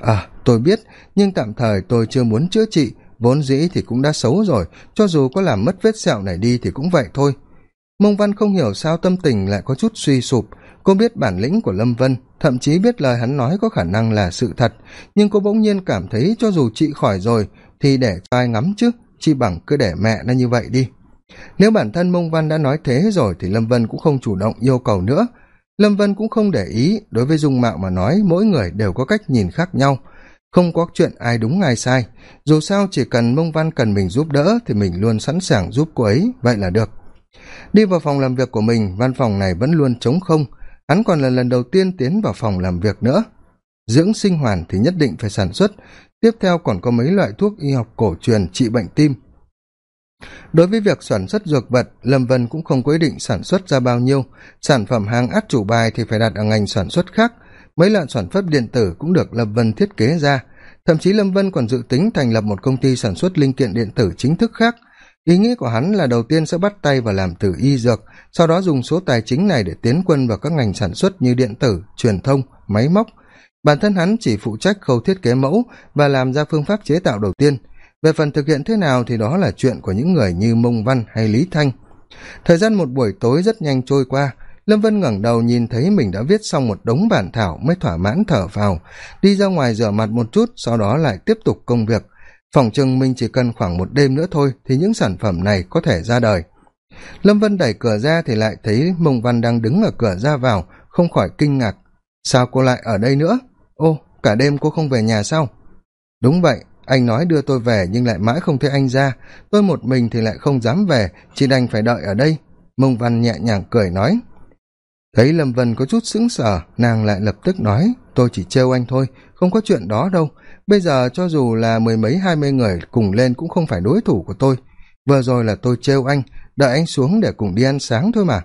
[SPEAKER 1] à tôi biết, nhưng tạm thời tôi chưa muốn chữa trị. Vốn dĩ thì cũng đã xấu rồi, cho dù có làm mất vết sẹo này đi thì cũng vậy thôi. Mông văn không hiểu sao tâm tình lại có chút suy sụp. Cô biết bản lĩnh của lâm vân, thậm chí biết lời hắn nói có khả năng là sự thật. Nhưng cô bỗng nhiên cảm thấy cho dù chị khỏi rồi, thì để cho ai ngắm chứ? Chi bằng cứ để mẹ nó như vậy đi. Nếu bản thân mông văn đã nói thế rồi thì lâm vân cũng không chủ động yêu cầu nữa lâm vân cũng không để ý, đối với dung mạo mà nói, mỗi người đều có cách nhìn khác nhau. Không có chuyện ai đúng ai sai. Dù sao chỉ cần mông văn cần mình giúp đỡ thì mình luôn sẵn sàng giúp cô ấy, vậy là được. Đi vào phòng làm việc của mình, văn phòng này vẫn luôn trống không. Hắn còn là lần đầu tiên tiến vào phòng làm việc nữa. Dưỡng sinh hoàn thì nhất định phải sản xuất. Tiếp theo còn có mấy loại thuốc y học cổ truyền trị bệnh tim đối với việc sản xuất dược vật, lâm vân cũng không có ý định sản xuất ra bao nhiêu. Sản phẩm hàng át chủ bài thì phải đặt ở ngành sản xuất khác. Mấy loại sản phẩm điện tử cũng được lâm vân thiết kế ra. Thậm chí lâm vân còn dự tính thành lập một công ty sản xuất linh kiện điện tử chính thức khác. Ý nghĩ của hắn là đầu tiên sẽ bắt tay vào làm từ y dược, sau đó dùng số tài chính này để tiến quân vào các ngành sản xuất như điện tử, truyền thông, máy móc. Bản thân hắn chỉ phụ trách khâu thiết kế mẫu và làm ra phương pháp chế tạo đầu tiên về phần thực hiện thế nào thì đó là chuyện của những người như mông văn hay lý thanh. Thời gian một buổi tối rất nhanh trôi qua, lâm vân ngẩng đầu nhìn thấy mình đã viết xong một đống bản thảo mới thỏa mãn thở vào, đi ra ngoài rửa mặt một chút, sau đó lại tiếp tục công việc. Phỏng chừng mình chỉ cần khoảng một đêm nữa thôi thì những sản phẩm này có thể ra đời. Lâm vân đẩy cửa ra thì lại thấy mông văn đang đứng ở cửa ra vào, không khỏi kinh ngạc. Sao cô lại ở đây nữa? Ô, cả đêm cô không về nhà sao? Đúng vậy anh nói đưa tôi về nhưng lại mãi không thấy anh ra. Tôi một mình thì lại không dám về, chỉ đành phải đợi ở đây. Mông văn nhẹ nhàng cười nói. Thấy lâm vân có chút sững sờ, nàng lại lập tức nói, tôi chỉ trêu anh thôi, không có chuyện đó đâu. Bây giờ cho dù là mười mấy, hai mươi người cùng lên cũng không phải đối thủ của tôi. Vừa rồi là tôi trêu anh, đợi anh xuống để cùng đi ăn sáng thôi mà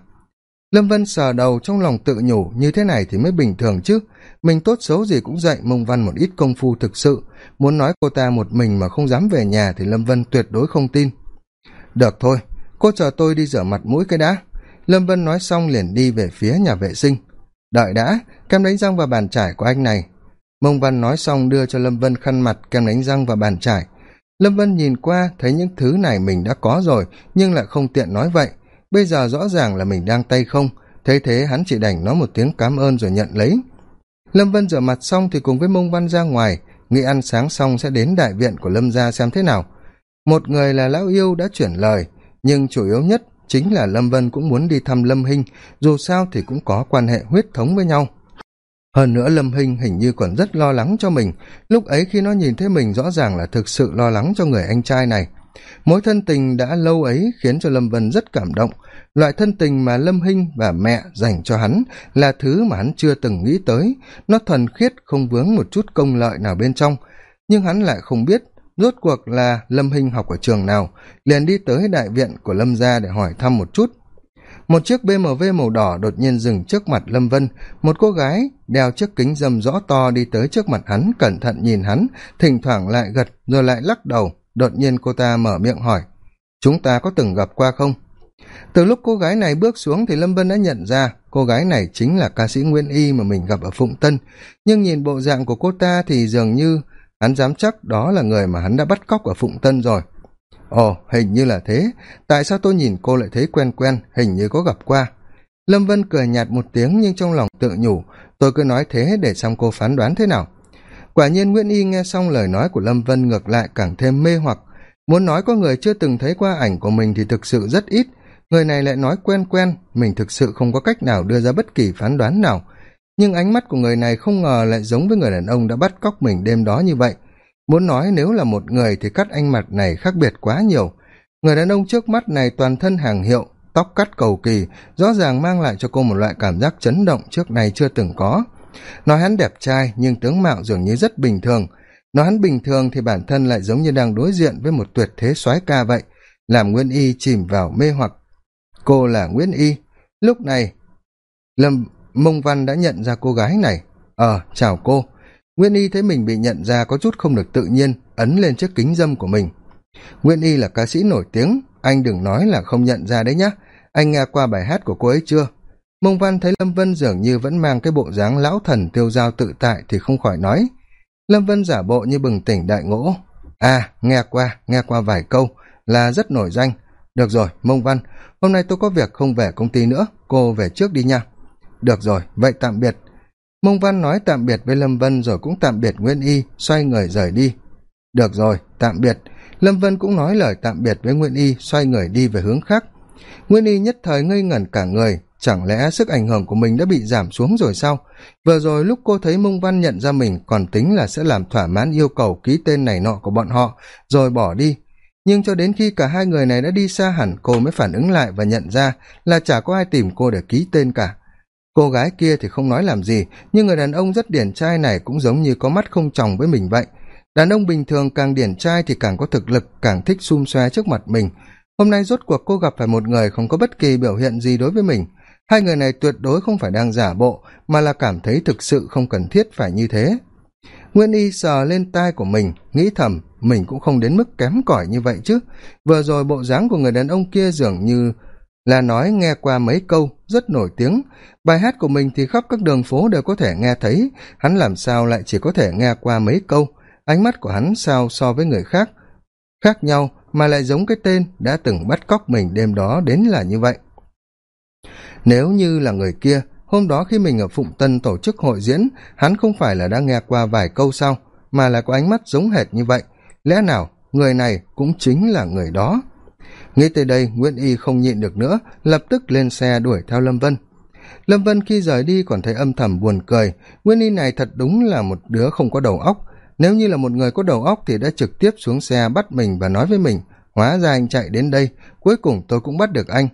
[SPEAKER 1] lâm vân sờ đầu trong lòng tự nhủ, như thế này thì mới bình thường chứ. Mình tốt xấu gì cũng dạy mông văn một ít công phu thực sự. Muốn nói cô ta một mình mà không dám về nhà thì lâm vân tuyệt đối không tin. Được thôi, cô chờ tôi đi rửa mặt mũi cái đã. Lâm vân nói xong liền đi về phía nhà vệ sinh. Đợi đã, kem đánh răng và bàn trải của anh này. Mông văn nói xong đưa cho lâm vân khăn mặt, kem đánh răng và bàn trải lâm vân nhìn qua, thấy những thứ này mình đã có rồi, nhưng lại không tiện nói vậy bây giờ rõ ràng là mình đang tay không. Thấy thế, hắn chỉ đành nói một tiếng cám ơn rồi nhận lấy. Lâm vân rửa mặt xong thì cùng với mông văn ra ngoài. Nghĩ ăn sáng xong sẽ đến đại viện của lâm gia xem thế nào. Một người là lão yêu đã chuyển lời, nhưng chủ yếu nhất chính là lâm vân cũng muốn đi thăm lâm hinh, dù sao thì cũng có quan hệ huyết thống với nhau. Hơn nữa, lâm hinh hình như còn rất lo lắng cho mình. Lúc ấy khi nó nhìn thấy mình, rõ ràng là thực sự lo lắng cho người anh trai này mối thân tình đã lâu ấy khiến cho lâm vân rất cảm động. Loại thân tình mà lâm hinh và mẹ dành cho hắn là thứ mà hắn chưa từng nghĩ tới. Nó thuần khiết, không vướng một chút công lợi nào bên trong. Nhưng hắn lại không biết rốt cuộc là lâm hinh học ở trường nào, liền đi tới đại viện của lâm gia để hỏi thăm một chút. Một chiếc bmw màu đỏ đột nhiên dừng trước mặt lâm vân. Một cô gái đeo chiếc kính dâm rõ to đi tới trước mặt hắn, cẩn thận nhìn hắn, thỉnh thoảng lại gật rồi lại lắc đầu đột nhiên cô ta mở miệng hỏi, chúng ta có từng gặp qua không? Từ lúc cô gái này bước xuống thì lâm vân đã nhận ra cô gái này chính là ca sĩ nguyên y mà mình gặp ở phụng tân. Nhưng nhìn bộ dạng của cô ta thì dường như hắn dám chắc đó là người mà hắn đã bắt cóc ở phụng tân rồi. Ồ, hình như là thế. Tại sao tôi nhìn cô lại thấy quen quen, hình như có gặp qua? Lâm vân cười nhạt một tiếng nhưng trong lòng tự nhủ, tôi cứ nói thế để xong cô phán đoán thế nào? Quả nhiên nguyễn y nghe xong lời nói của lâm vân ngược lại càng thêm mê hoặc. Muốn nói có người chưa từng thấy qua ảnh của mình thì thực sự rất ít. Người này lại nói quen quen, mình thực sự không có cách nào đưa ra bất kỳ phán đoán nào. Nhưng ánh mắt của người này không ngờ lại giống với người đàn ông đã bắt cóc mình đêm đó như vậy. Muốn nói nếu là một người thì cắt anh mặt này khác biệt quá nhiều. Người đàn ông trước mắt này toàn thân hàng hiệu, tóc cắt cầu kỳ, rõ ràng mang lại cho cô một loại cảm giác chấn động trước này chưa từng có nói hắn đẹp trai, nhưng tướng mạo dường như rất bình thường. Nói hắn bình thường thì bản thân lại giống như đang đối diện với một tuyệt thế soái ca vậy, làm nguyễn y chìm vào mê hoặc. Cô là nguyễn y. Lúc này, lâm mông văn đã nhận ra cô gái này. Ờ chào cô. Nguyễn y thấy mình bị nhận ra có chút không được tự nhiên, ấn lên chiếc kính dâm của mình. Nguyễn y là ca sĩ nổi tiếng, anh đừng nói là không nhận ra đấy nhá. Anh nghe qua bài hát của cô ấy chưa? Mông văn thấy lâm vân dường như vẫn mang cái bộ dáng lão thần tiêu dao tự tại thì không khỏi nói. Lâm vân giả bộ như bừng tỉnh đại ngỗ à nghe qua nghe qua vài câu, là rất nổi danh. Được rồi, mông văn, hôm nay tôi có việc không về công ty nữa, cô về trước đi nha. Được rồi, vậy tạm biệt. Mông văn nói tạm biệt với lâm vân rồi cũng tạm biệt Nguyễn y, xoay người rời đi. Được rồi, tạm biệt. Lâm vân cũng nói lời tạm biệt với Nguyễn y, xoay người đi về hướng khác. Nguyễn y nhất thời ngây ngẩn cả người chẳng lẽ sức ảnh hưởng của mình đã bị giảm xuống rồi sao? Vừa rồi lúc cô thấy mông văn nhận ra mình còn tính là sẽ làm thỏa mãn yêu cầu ký tên này nọ của bọn họ, rồi bỏ đi. Nhưng cho đến khi cả hai người này đã đi xa hẳn, cô mới phản ứng lại và nhận ra là chả có ai tìm cô để ký tên cả. Cô gái kia thì không nói làm gì, nhưng người đàn ông rất điển trai này cũng giống như có mắt không tròng với mình vậy. Đàn ông bình thường càng điển trai thì càng có thực lực, càng thích xum xoe trước mặt mình. Hôm nay rốt cuộc cô gặp phải một người không có bất kỳ biểu hiện gì đối với mình hai người này tuyệt đối không phải đang giả bộ, mà là cảm thấy thực sự không cần thiết phải như thế. Nguyên y sờ lên tai của mình, nghĩ thầm, mình cũng không đến mức kém cỏi như vậy chứ. Vừa rồi bộ dáng của người đàn ông kia dường như là nói nghe qua mấy câu, rất nổi tiếng. Bài hát của mình thì khắp các đường phố đều có thể nghe thấy, hắn làm sao lại chỉ có thể nghe qua mấy câu. Ánh mắt của hắn sao so với người khác khác nhau, mà lại giống cái tên đã từng bắt cóc mình đêm đó đến là như vậy nếu như là người kia, hôm đó khi mình ở phụng tân tổ chức hội diễn, hắn không phải là đã nghe qua vài câu sau mà là có ánh mắt giống hệt như vậy. Lẽ nào người này cũng chính là người đó? Nghĩ tới đây, nguyễn y không nhịn được nữa, lập tức lên xe đuổi theo lâm vân. Lâm vân khi rời đi còn thấy âm thầm buồn cười. Nguyễn y này thật đúng là một đứa không có đầu óc. Nếu như là một người có đầu óc thì đã trực tiếp xuống xe bắt mình và nói với mình, hóa ra anh chạy đến đây, cuối cùng tôi cũng bắt được anh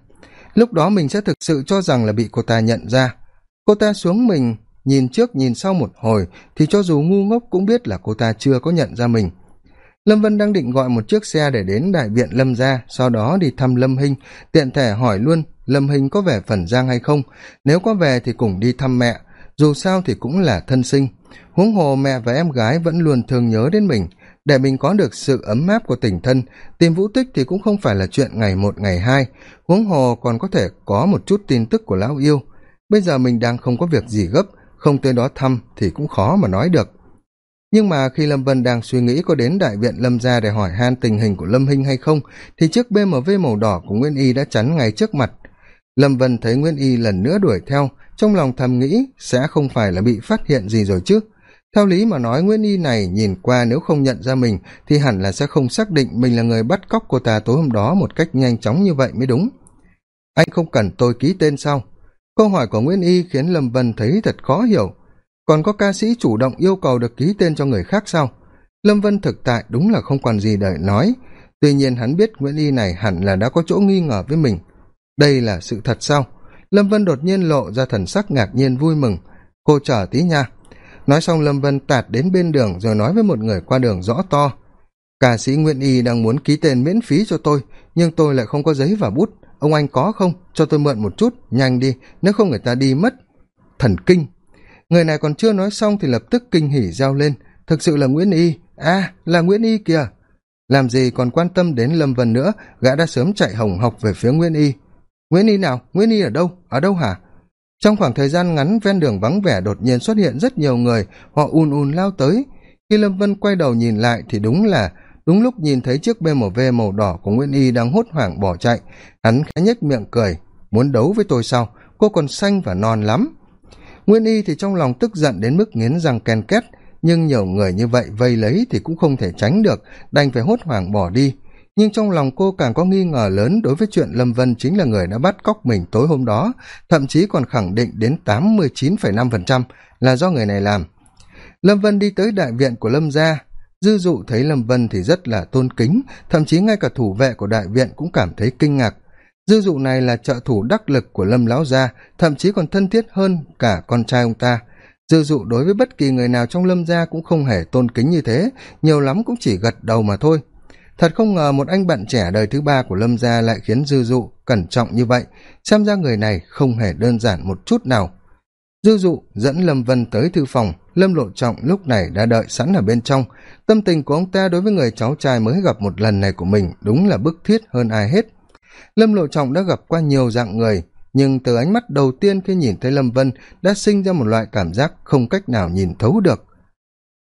[SPEAKER 1] lúc đó mình sẽ thực sự cho rằng là bị cô ta nhận ra. Cô ta xuống mình, nhìn trước nhìn sau một hồi, thì cho dù ngu ngốc cũng biết là cô ta chưa có nhận ra mình. Lâm vân đang định gọi một chiếc xe để đến đại viện lâm gia, sau đó đi thăm lâm hinh, tiện thể hỏi luôn, lâm hinh có về phần giang hay không? Nếu có về thì cùng đi thăm mẹ, dù sao thì cũng là thân sinh. Huống hồ mẹ và em gái vẫn luôn thường nhớ đến mình để mình có được sự ấm áp của tình thân, tìm vũ tích thì cũng không phải là chuyện ngày một, ngày hai. Huống hồ còn có thể có một chút tin tức của lão yêu. Bây giờ mình đang không có việc gì gấp, không tới đó thăm thì cũng khó mà nói được. Nhưng mà khi lâm vân đang suy nghĩ có đến đại viện lâm gia để hỏi han tình hình của lâm hinh hay không, thì chiếc bmw màu đỏ của nguyên y đã chắn ngay trước mặt. Lâm vân thấy nguyên y lần nữa đuổi theo, trong lòng thầm nghĩ sẽ không phải là bị phát hiện gì rồi chứ theo lý mà nói, nguyễn y này nhìn qua nếu không nhận ra mình, thì hẳn là sẽ không xác định mình là người bắt cóc cô ta tối hôm đó một cách nhanh chóng như vậy mới đúng. Anh không cần tôi ký tên sau câu hỏi của nguyễn y khiến lâm vân thấy thật khó hiểu. Còn có ca sĩ chủ động yêu cầu được ký tên cho người khác sao? Lâm vân thực tại đúng là không còn gì để nói. Tuy nhiên hắn biết nguyễn y này hẳn là đã có chỗ nghi ngờ với mình. Đây là sự thật sao? Lâm vân đột nhiên lộ ra thần sắc ngạc nhiên vui mừng. Cô chờ tí nha nói xong lâm vân tạt đến bên đường rồi nói với một người qua đường rõ to. Ca sĩ nguyễn y đang muốn ký tên miễn phí cho tôi, nhưng tôi lại không có giấy và bút. Ông anh có không? Cho tôi mượn một chút, nhanh đi, nếu không người ta đi mất. Thần kinh. Người này còn chưa nói xong thì lập tức kinh hỉ reo lên. Thực sự là nguyễn y? À là nguyễn y kìa. Làm gì còn quan tâm đến lâm vân nữa? Gã đã sớm chạy hồng học về phía nguyễn y. Nguyễn y nào? Nguyễn y ở đâu? Ở đâu hả? Trong khoảng thời gian ngắn, ven đường vắng vẻ đột nhiên xuất hiện rất nhiều người. Họ ùn ùn lao tới. Khi lâm vân quay đầu nhìn lại thì đúng là, đúng lúc nhìn thấy chiếc bmw màu đỏ của nguyễn y đang hốt hoảng bỏ chạy. Hắn khẽ nhếch miệng cười. Muốn đấu với tôi sao? Cô còn xanh và non lắm. Nguyên y thì trong lòng tức giận đến mức nghiến răng ken két. Nhưng nhiều người như vậy vây lấy thì cũng không thể tránh được. Đành phải hốt hoảng bỏ đi nhưng trong lòng cô càng có nghi ngờ lớn đối với chuyện lâm vân chính là người đã bắt cóc mình tối hôm đó, thậm chí còn khẳng định đến tám mươi chín phẩy năm phần trăm là do người này làm. Lâm vân đi tới đại viện của lâm gia, dư dụ thấy lâm vân thì rất là tôn kính, thậm chí ngay cả thủ vệ của đại viện cũng cảm thấy kinh ngạc. Dư dụ này là trợ thủ đắc lực của lâm lão gia, thậm chí còn thân thiết hơn cả con trai ông ta. Dư dụ đối với bất kỳ người nào trong lâm gia cũng không hề tôn kính như thế, nhiều lắm cũng chỉ gật đầu mà thôi thật không ngờ một anh bạn trẻ đời thứ ba của lâm gia lại khiến dư dụ cẩn trọng như vậy. Xem ra người này không hề đơn giản một chút nào. Dư dụ dẫn lâm vân tới thư phòng. Lâm lộ trọng lúc này đã đợi sẵn ở bên trong. Tâm tình của ông ta đối với người cháu trai mới gặp một lần này của mình đúng là bức thiết hơn ai hết. Lâm lộ trọng đã gặp qua nhiều dạng người, nhưng từ ánh mắt đầu tiên khi nhìn thấy lâm vân đã sinh ra một loại cảm giác không cách nào nhìn thấu được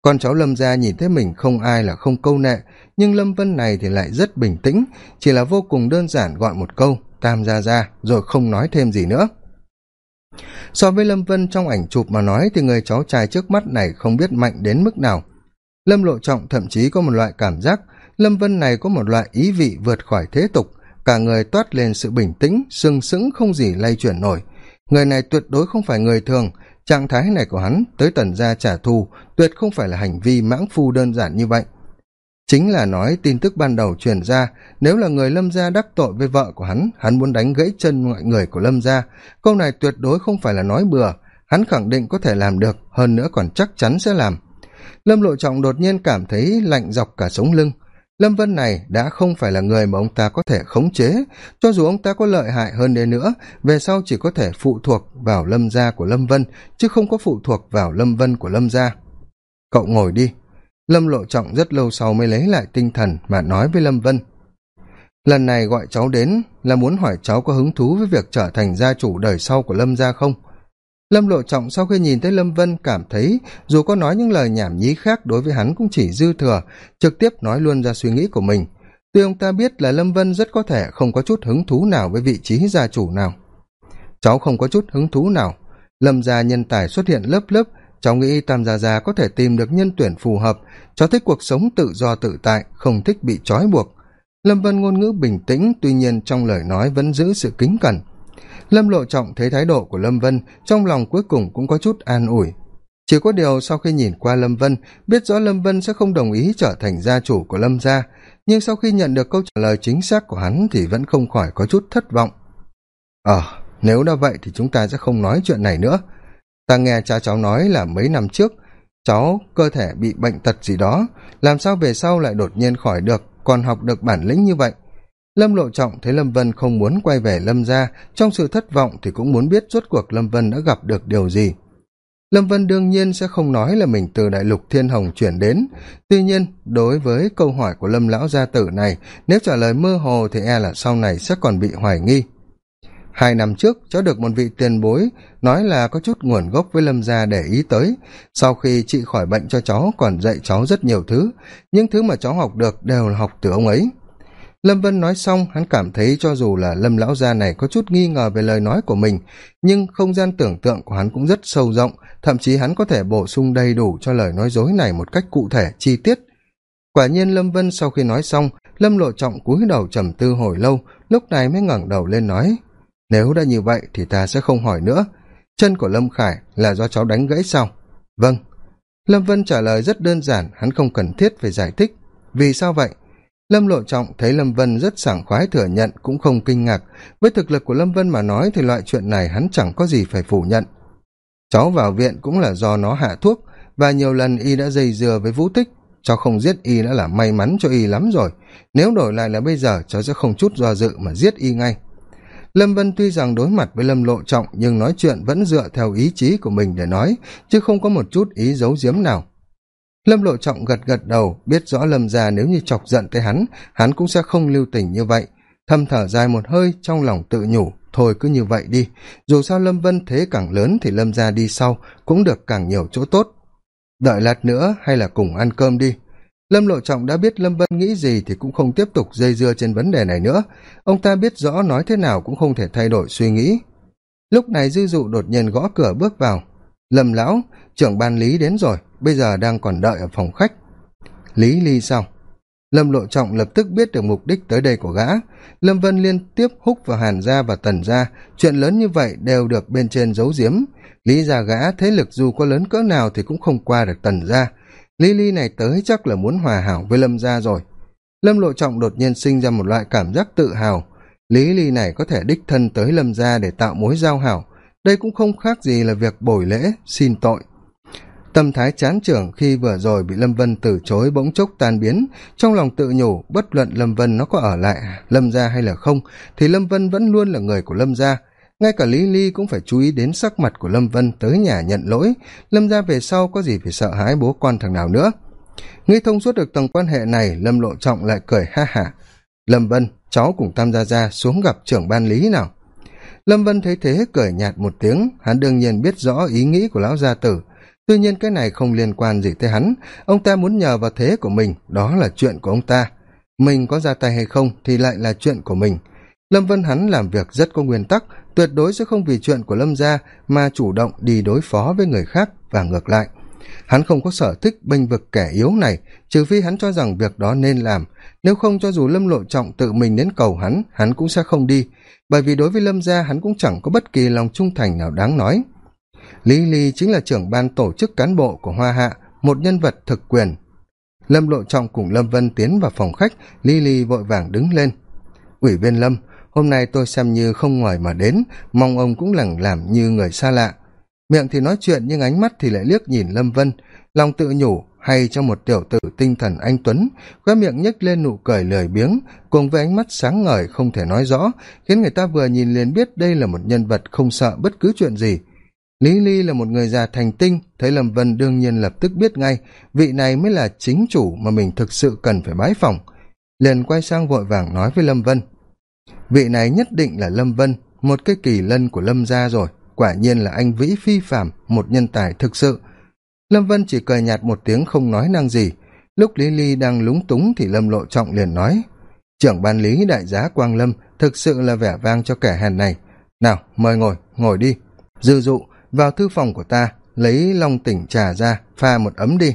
[SPEAKER 1] con cháu lâm gia nhìn thấy mình không ai là không câu nệ, nhưng lâm vân này thì lại rất bình tĩnh, chỉ là vô cùng đơn giản gọi một câu, tam gia ra rồi không nói thêm gì nữa. So với lâm vân trong ảnh chụp mà nói thì người cháu trai trước mắt này không biết mạnh đến mức nào. Lâm lộ trọng thậm chí có một loại cảm giác, lâm vân này có một loại ý vị vượt khỏi thế tục, cả người toát lên sự bình tĩnh, sừng sững không gì lay chuyển nổi. Người này tuyệt đối không phải người thường trạng thái này của hắn tới tần gia trả thù tuyệt không phải là hành vi mãng phu đơn giản như vậy. Chính là nói tin tức ban đầu truyền ra, nếu là người lâm gia đắc tội với vợ của hắn hắn muốn đánh gãy chân mọi người của lâm gia. Câu này tuyệt đối không phải là nói bừa, hắn khẳng định có thể làm được, hơn nữa còn chắc chắn sẽ làm. Lâm lộ trọng đột nhiên cảm thấy lạnh dọc cả sống lưng lâm vân này đã không phải là người mà ông ta có thể khống chế. Cho dù ông ta có lợi hại hơn đến nữa, về sau chỉ có thể phụ thuộc vào lâm gia của lâm vân, chứ không có phụ thuộc vào lâm vân của lâm gia. Cậu ngồi đi. Lâm lộ trọng rất lâu sau mới lấy lại tinh thần mà nói với lâm vân. Lần này gọi cháu đến là muốn hỏi cháu có hứng thú với việc trở thành gia chủ đời sau của lâm gia không? Lâm lộ trọng sau khi nhìn thấy lâm vân cảm thấy dù có nói những lời nhảm nhí khác đối với hắn cũng chỉ dư thừa, trực tiếp nói luôn ra suy nghĩ của mình. Tuy ông ta biết là lâm vân rất có thể không có chút hứng thú nào với vị trí gia chủ nào. Cháu không có chút hứng thú nào. Lâm gia nhân tài xuất hiện lớp lớp, cháu nghĩ tam gia gia có thể tìm được nhân tuyển phù hợp. Cháu thích cuộc sống tự do tự tại, không thích bị trói buộc. Lâm vân ngôn ngữ bình tĩnh, tuy nhiên trong lời nói vẫn giữ sự kính cẩn lâm lộ trọng thấy thái độ của lâm vân, trong lòng cuối cùng cũng có chút an ủi. Chỉ có điều sau khi nhìn qua lâm vân, biết rõ lâm vân sẽ không đồng ý trở thành gia chủ của lâm gia, nhưng sau khi nhận được câu trả lời chính xác của hắn thì vẫn không khỏi có chút thất vọng. Ờ nếu đã vậy thì chúng ta sẽ không nói chuyện này nữa. Ta nghe cha cháu nói là mấy năm trước, cháu cơ thể bị bệnh tật gì đó, làm sao về sau lại đột nhiên khỏi được, còn học được bản lĩnh như vậy? Lâm lộ trọng thấy lâm vân không muốn quay về lâm ra trong sự thất vọng thì cũng muốn biết rốt cuộc lâm vân đã gặp được điều gì. Lâm vân đương nhiên sẽ không nói là mình từ đại lục thiên hồng chuyển đến. Tuy nhiên, đối với câu hỏi của lâm lão gia tử này, nếu trả lời mơ hồ thì e là sau này sẽ còn bị hoài nghi. Hai năm trước, cháu được một vị tiền bối nói là có chút nguồn gốc với lâm gia để ý tới. Sau khi trị khỏi bệnh cho cháu còn dạy cháu rất nhiều thứ. Những thứ mà cháu học được đều là học từ ông ấy lâm vân nói xong, hắn cảm thấy cho dù là lâm lão gia này có chút nghi ngờ về lời nói của mình, nhưng không gian tưởng tượng của hắn cũng rất sâu rộng, thậm chí hắn có thể bổ sung đầy đủ cho lời nói dối này một cách cụ thể, chi tiết. Quả nhiên lâm vân sau khi nói xong, lâm lộ trọng cúi đầu trầm tư hồi lâu, lúc này mới ngẩng đầu lên nói, nếu đã như vậy thì ta sẽ không hỏi nữa. Chân của lâm khải là do cháu đánh gãy sao? Vâng. Lâm vân trả lời rất đơn giản, hắn không cần thiết phải giải thích. Vì sao vậy? Lâm lộ trọng thấy lâm vân rất sảng khoái thừa nhận cũng không kinh ngạc. Với thực lực của lâm vân mà nói thì loại chuyện này hắn chẳng có gì phải phủ nhận. Cháu vào viện cũng là do nó hạ thuốc và nhiều lần y đã dây dưa với vũ tích. Cháu không giết y đã là may mắn cho y lắm rồi. Nếu đổi lại là bây giờ, cháu sẽ không chút do dự mà giết y ngay. Lâm vân tuy rằng đối mặt với lâm lộ trọng nhưng nói chuyện vẫn dựa theo ý chí của mình để nói, chứ không có một chút ý giấu giếm nào lâm lộ trọng gật gật đầu, biết rõ lâm gia nếu như chọc giận tới hắn hắn cũng sẽ không lưu tình như vậy. Thâm thở dài một hơi, trong lòng tự nhủ, thôi cứ như vậy đi, dù sao lâm vân thế càng lớn thì lâm gia đi sau cũng được càng nhiều chỗ tốt. Đợi lát nữa hay là cùng ăn cơm đi. Lâm lộ trọng đã biết lâm vân nghĩ gì thì cũng không tiếp tục dây dưa trên vấn đề này nữa. Ông ta biết rõ nói thế nào cũng không thể thay đổi suy nghĩ. Lúc này dư dụ đột nhiên gõ cửa bước vào lâm lão, trưởng ban lý đến rồi, bây giờ đang còn đợi ở phòng khách. Lý ly xong lâm lộ trọng lập tức biết được mục đích tới đây của gã. Lâm vân liên tiếp húc vào hàn gia và tần gia. Chuyện lớn như vậy đều được bên trên giấu giếm. Lý gia gã, thế lực dù có lớn cỡ nào thì cũng không qua được tần gia. Lý ly này tới chắc là muốn hòa hảo với lâm gia rồi. Lâm lộ trọng đột nhiên sinh ra một loại cảm giác tự hào. Lý ly này có thể đích thân tới lâm gia để tạo mối giao hảo đây cũng không khác gì là việc bồi lễ, xin tội. Tâm thái chán trưởng khi vừa rồi bị lâm vân từ chối bỗng chốc tan biến, trong lòng tự nhủ, bất luận lâm vân nó có ở lại lâm gia hay là không, thì lâm vân vẫn luôn là người của lâm gia. Ngay cả lý ly cũng phải chú ý đến sắc mặt của lâm vân tới nhà nhận lỗi. Lâm gia về sau có gì phải sợ hãi bố con thằng nào nữa? Nghĩ thông suốt được tầng quan hệ này, lâm lộ trọng lại cười ha hả. Lâm vân, cháu cùng tam gia gia xuống gặp trưởng ban lý nào lâm vân thấy thế cười nhạt một tiếng, hắn đương nhiên biết rõ ý nghĩ của lão gia tử. Tuy nhiên cái này không liên quan gì tới hắn, ông ta muốn nhờ vào thế của mình, đó là chuyện của ông ta. Mình có ra tay hay không thì lại là chuyện của mình. Lâm vân hắn làm việc rất có nguyên tắc, tuyệt đối sẽ không vì chuyện của lâm gia mà chủ động đi đối phó với người khác và ngược lại hắn không có sở thích bênh vực kẻ yếu này, trừ phi hắn cho rằng việc đó nên làm. Nếu không, cho dù lâm lộ trọng tự mình đến cầu hắn hắn cũng sẽ không đi. Bởi vì đối với lâm gia, hắn cũng chẳng có bất kỳ lòng trung thành nào đáng nói. Lý ly chính là trưởng ban tổ chức cán bộ của hoa hạ, một nhân vật thực quyền. Lâm lộ trọng cùng lâm vân tiến vào phòng khách, lý ly vội vàng đứng lên. Ủy viên lâm, hôm nay tôi xem như không ngoài mà đến, mong ông cũng lẳng làm như người xa lạ miệng thì nói chuyện nhưng ánh mắt thì lại liếc nhìn lâm vân. Lòng tự nhủ, hay cho một tiểu tử tinh thần anh tuấn khoe miệng nhếch lên nụ cười lười biếng, cùng với ánh mắt sáng ngời không thể nói rõ, khiến người ta vừa nhìn liền biết đây là một nhân vật không sợ bất cứ chuyện gì. Lý ly là một người già thành tinh, thấy lâm vân đương nhiên lập tức biết ngay, vị này mới là chính chủ mà mình thực sự cần phải bái phỏng. Liền quay sang vội vàng nói với lâm vân. Vị này nhất định là lâm vân, một cái kỳ lân của lâm gia rồi quả nhiên là anh vĩ phi phạm một nhân tài thực sự. Lâm vân chỉ cười nhạt một tiếng không nói năng gì. Lúc lý ly đang lúng túng thì lâm lộ trọng liền nói, trưởng ban lý đại giá quang lâm thực sự là vẻ vang cho kẻ hèn này. Nào, mời ngồi ngồi đi. Dư dụ, vào thư phòng của ta, lấy long tỉnh trà ra, pha một ấm đi.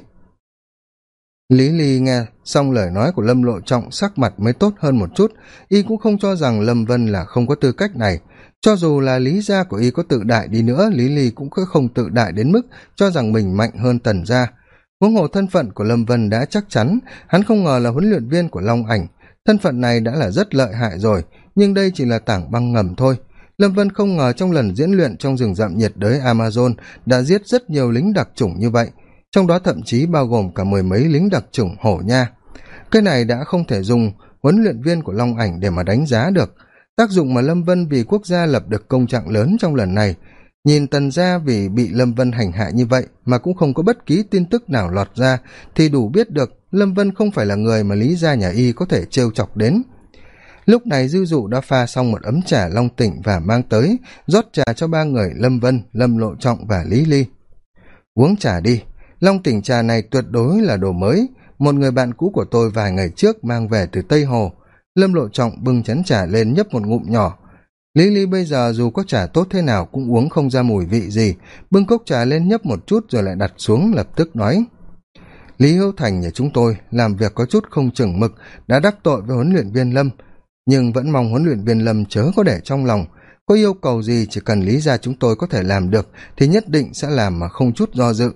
[SPEAKER 1] Lý ly nghe xong lời nói của lâm lộ trọng sắc mặt mới tốt hơn một chút. Y cũng không cho rằng lâm vân là không có tư cách này cho dù là lý gia của y có tự đại đi nữa, lý ly cũng không tự đại đến mức cho rằng mình mạnh hơn tần gia. Huống hồ thân phận của lâm vân đã chắc chắn, hắn không ngờ là huấn luyện viên của long ảnh. Thân phận này đã là rất lợi hại rồi, nhưng đây chỉ là tảng băng ngầm thôi. Lâm vân không ngờ trong lần diễn luyện trong rừng rậm nhiệt đới amazon đã giết rất nhiều lính đặc chủng như vậy. Trong đó thậm chí bao gồm cả mười mấy lính đặc chủng hổ nha. Cái này đã không thể dùng huấn luyện viên của long ảnh để mà đánh giá được tác dụng mà lâm vân vì quốc gia lập được công trạng lớn trong lần này. Nhìn tần gia vì bị lâm vân hành hạ như vậy mà cũng không có bất kỳ tin tức nào lọt ra, thì đủ biết được lâm vân không phải là người mà lý gia nhà y có thể trêu chọc đến. Lúc này dư dụ đã pha xong một ấm trà long tỉnh và mang tới, rót trà cho ba người lâm vân, lâm lộ trọng và lý ly. Uống trà đi, long tỉnh trà này tuyệt đối là đồ mới. Một người bạn cũ của tôi vài ngày trước mang về từ tây hồ lâm lộ trọng bưng chén trà lên nhấp một ngụm nhỏ. Lý Lý bây giờ dù có trà tốt thế nào cũng uống không ra mùi vị gì. Bưng cốc trà lên nhấp một chút rồi lại đặt xuống, lập tức nói. Lý hữu thành nhà chúng tôi làm việc có chút không chừng mực, đã đắc tội với huấn luyện viên lâm, nhưng vẫn mong huấn luyện viên lâm chớ có để trong lòng. Có yêu cầu gì chỉ cần lý ra chúng tôi có thể làm được thì nhất định sẽ làm mà không chút do dự.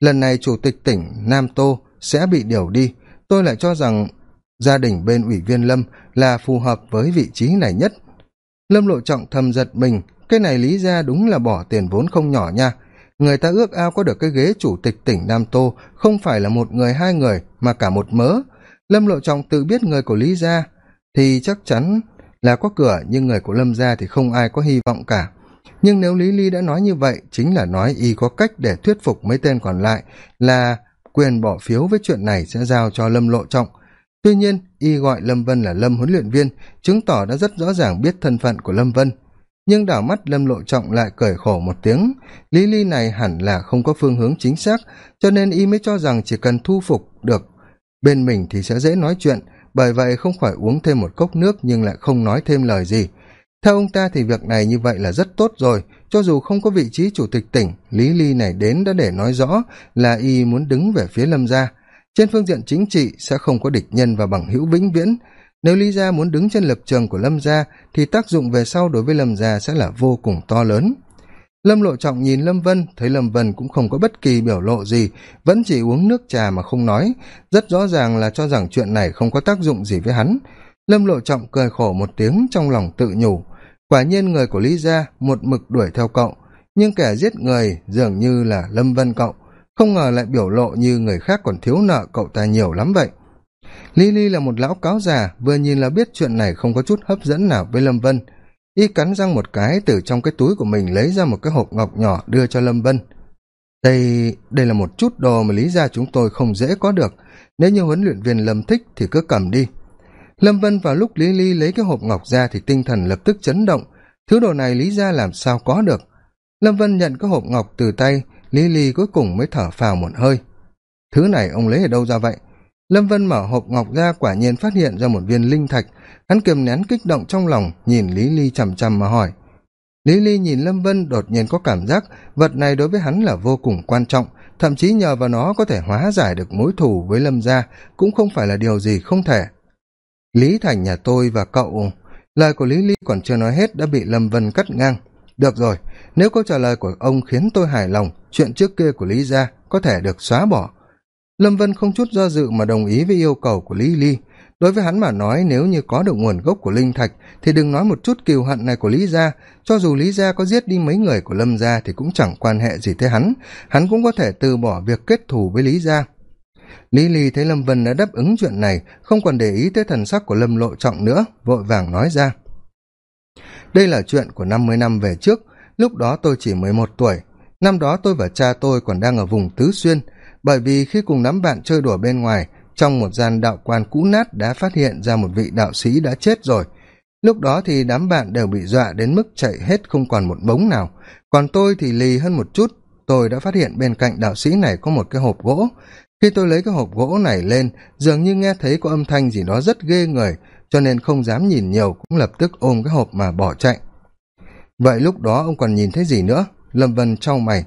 [SPEAKER 1] Lần này chủ tịch tỉnh nam tô sẽ bị điều đi. Tôi lại cho rằng gia đình bên ủy viên lâm là phù hợp với vị trí này nhất. Lâm lộ trọng thầm giật mình, cái này lý ra đúng là bỏ tiền vốn không nhỏ nha. Người ta ước ao có được cái ghế chủ tịch tỉnh nam tô, không phải là một người hai người, mà cả một mớ. Lâm lộ trọng tự biết người của lý gia thì chắc chắn là có cửa, nhưng người của lâm gia thì không ai có hy vọng cả. Nhưng nếu lý ly đã nói như vậy, chính là nói y có cách để thuyết phục mấy tên còn lại là quyền bỏ phiếu với chuyện này sẽ giao cho lâm lộ trọng tuy nhiên, y gọi lâm vân là lâm huấn luyện viên, chứng tỏ đã rất rõ ràng biết thân phận của lâm vân. Nhưng đảo mắt lâm lộ trọng lại cởi khổ một tiếng. Lý ly này hẳn là không có phương hướng chính xác, cho nên y mới cho rằng chỉ cần thu phục được bên mình thì sẽ dễ nói chuyện, bởi vậy không khỏi uống thêm một cốc nước nhưng lại không nói thêm lời gì. Theo ông ta thì việc này như vậy là rất tốt rồi, cho dù không có vị trí chủ tịch tỉnh, lý ly này đến đã để nói rõ là y muốn đứng về phía lâm gia trên phương diện chính trị sẽ không có địch nhân và bằng hữu vĩnh viễn. Nếu lý gia muốn đứng trên lập trường của lâm gia, thì tác dụng về sau đối với lâm gia sẽ là vô cùng to lớn. Lâm lộ trọng nhìn lâm vân, thấy lâm vân cũng không có bất kỳ biểu lộ gì, vẫn chỉ uống nước trà mà không nói. Rất rõ ràng là cho rằng chuyện này không có tác dụng gì với hắn. Lâm lộ trọng cười khổ một tiếng trong lòng tự nhủ. Quả nhiên người của lý gia một mực đuổi theo cậu, nhưng kẻ giết người dường như là lâm vân cậu không ngờ lại biểu lộ như người khác còn thiếu nợ cậu ta nhiều lắm vậy. Lý là một lão cáo già, vừa nhìn là biết chuyện này không có chút hấp dẫn nào với lâm vân. Y cắn răng một cái từ trong cái túi của mình lấy ra một cái hộp ngọc nhỏ đưa cho lâm vân. Đây đây là một chút đồ mà lý ra chúng tôi không dễ có được. Nếu như huấn luyện viên lâm thích thì cứ cầm đi. Lâm vân vào lúc lý ly lấy cái hộp ngọc ra thì tinh thần lập tức chấn động. Thứ đồ này lý ra làm sao có được? Lâm vân nhận cái hộp ngọc từ tay lý lý cuối cùng mới thở phào một hơi. Thứ này ông lấy ở đâu ra vậy? Lâm vân mở hộp ngọc ra quả nhiên phát hiện ra một viên linh thạch. Hắn kiềm nén kích động trong lòng, nhìn lý ly chằm chằm mà hỏi. Lý ly nhìn lâm vân đột nhiên có cảm giác vật này đối với hắn là vô cùng quan trọng, thậm chí nhờ vào nó có thể hóa giải được mối thù với lâm gia, cũng không phải là điều gì không thể. Lý thành nhà tôi và cậu, lời của lý ly còn chưa nói hết đã bị lâm vân cắt ngang. Được rồi nếu câu trả lời của ông khiến tôi hài lòng, chuyện trước kia của lý gia có thể được xóa bỏ. Lâm vân không chút do dự mà đồng ý với yêu cầu của lý ly. Đối với hắn mà nói, nếu như có được nguồn gốc của linh thạch, thì đừng nói một chút kiều hận này của lý gia. Cho dù lý gia có giết đi mấy người của lâm gia thì cũng chẳng quan hệ gì tới hắn. Hắn cũng có thể từ bỏ việc kết thù với lý gia. Lý ly thấy lâm vân đã đáp ứng chuyện này, không còn để ý tới thần sắc của lâm lộ trọng nữa, vội vàng nói ra. Đây là chuyện của năm mươi năm về trước lúc đó tôi chỉ mười một tuổi. Năm đó tôi và cha tôi còn đang ở vùng tứ xuyên, bởi vì khi cùng đám bạn chơi đùa bên ngoài, trong một gian đạo quan cũ nát đã phát hiện ra một vị đạo sĩ đã chết rồi. Lúc đó thì đám bạn đều bị dọa đến mức chạy hết không còn một bóng nào. Còn tôi thì lì hơn một chút. Tôi đã phát hiện bên cạnh đạo sĩ này có một cái hộp gỗ. Khi tôi lấy cái hộp gỗ này lên, dường như nghe thấy có âm thanh gì đó rất ghê người, cho nên không dám nhìn nhiều, cũng lập tức ôm cái hộp mà bỏ chạy vậy lúc đó ông còn nhìn thấy gì nữa? Lâm vân trau mày.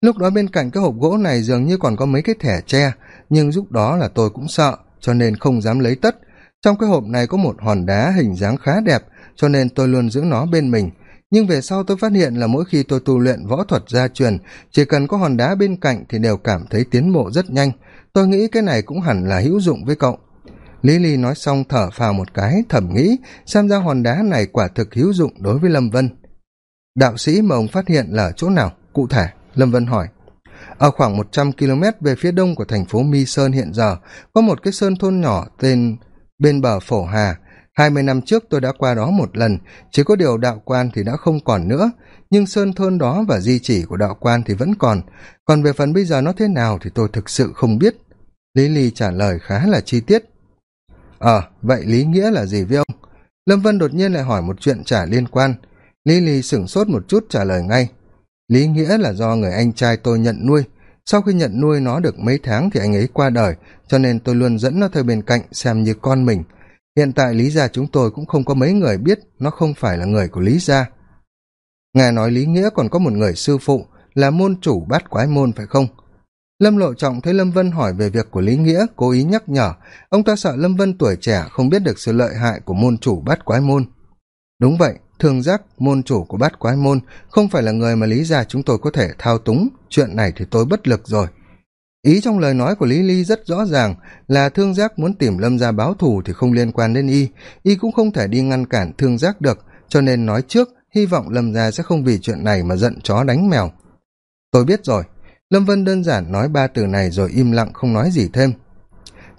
[SPEAKER 1] Lúc đó bên cạnh cái hộp gỗ này dường như còn có mấy cái thẻ tre, nhưng lúc đó là tôi cũng sợ, cho nên không dám lấy tất. Trong cái hộp này có một hòn đá hình dáng khá đẹp, cho nên tôi luôn giữ nó bên mình. Nhưng về sau tôi phát hiện là mỗi khi tôi tu luyện võ thuật gia truyền, chỉ cần có hòn đá bên cạnh thì đều cảm thấy tiến bộ rất nhanh. Tôi nghĩ cái này cũng hẳn là hữu dụng với cậu. Lý ly nói xong thở phào một cái, thầm nghĩ, xem ra hòn đá này quả thực hữu dụng đối với lâm vân đạo sĩ mà ông phát hiện là ở chỗ nào? Cụ thể, lâm vân hỏi. Ở khoảng một trăm km về phía đông của thành phố mi sơn hiện giờ, có một cái sơn thôn nhỏ tên bên bờ phổ hà. Hai mươi năm trước tôi đã qua đó một lần, chỉ có điều đạo quan thì đã không còn nữa. Nhưng sơn thôn đó và di chỉ của đạo quan thì vẫn còn. Còn về phần bây giờ nó thế nào thì tôi thực sự không biết. Lý ly trả lời khá là chi tiết. Ờ vậy lý nghĩa là gì với ông? Lâm vân đột nhiên lại hỏi một chuyện trả liên quan lý lì sửng sốt một chút trả lời ngay. Lý nghĩa là do người anh trai tôi nhận nuôi. Sau khi nhận nuôi nó được mấy tháng thì anh ấy qua đời, cho nên tôi luôn dẫn nó theo bên cạnh xem như con mình. Hiện tại lý gia chúng tôi cũng không có mấy người biết nó không phải là người của lý gia. Nghe nói lý nghĩa còn có một người sư phụ là môn chủ bát quái môn phải không? Lâm lộ trọng thấy lâm vân hỏi về việc của lý nghĩa, cố ý nhắc nhở. Ông ta sợ lâm vân tuổi trẻ không biết được sự lợi hại của môn chủ bát quái môn. Đúng vậy thường giác môn chủ của bát quái môn không phải là người mà lý gia chúng tôi có thể thao túng. Chuyện này thì tôi bất lực rồi. Ý trong lời nói của lý ly rất rõ ràng là thương giác muốn tìm lâm gia báo thù thì không liên quan đến y. Y cũng không thể đi ngăn cản thương giác được, cho nên nói trước, hy vọng lâm gia sẽ không vì chuyện này mà giận chó đánh mèo. Tôi biết rồi. Lâm vân đơn giản nói ba từ này rồi im lặng không nói gì thêm.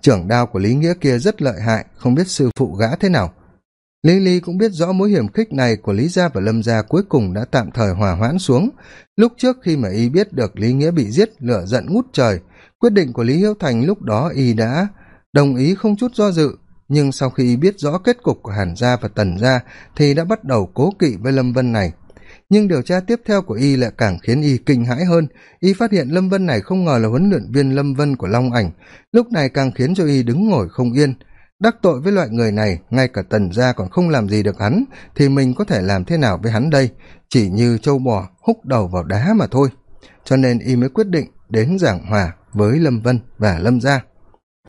[SPEAKER 1] Trưởng đao của lý nghĩa kia rất lợi hại, không biết sư phụ gã thế nào lý cũng biết rõ mối hiểm khích này của lý gia và lâm gia cuối cùng đã tạm thời hòa hoãn xuống. Lúc trước khi mà y biết được lý nghĩa bị giết lửa giận ngút trời, quyết định của lý hiếu thành lúc đó y đã đồng ý không chút do dự. Nhưng sau khi y biết rõ kết cục của hàn gia và tần gia, thì đã bắt đầu cố kỵ với lâm vân này. Nhưng điều tra tiếp theo của y lại càng khiến y kinh hãi hơn. Y phát hiện lâm vân này không ngờ là huấn luyện viên lâm vân của long ảnh. Lúc này càng khiến cho y đứng ngồi không yên đắc tội với loại người này, ngay cả tần gia còn không làm gì được hắn, thì mình có thể làm thế nào với hắn đây? Chỉ như châu bò húc đầu vào đá mà thôi. Cho nên y mới quyết định đến giảng hòa với lâm vân và lâm gia.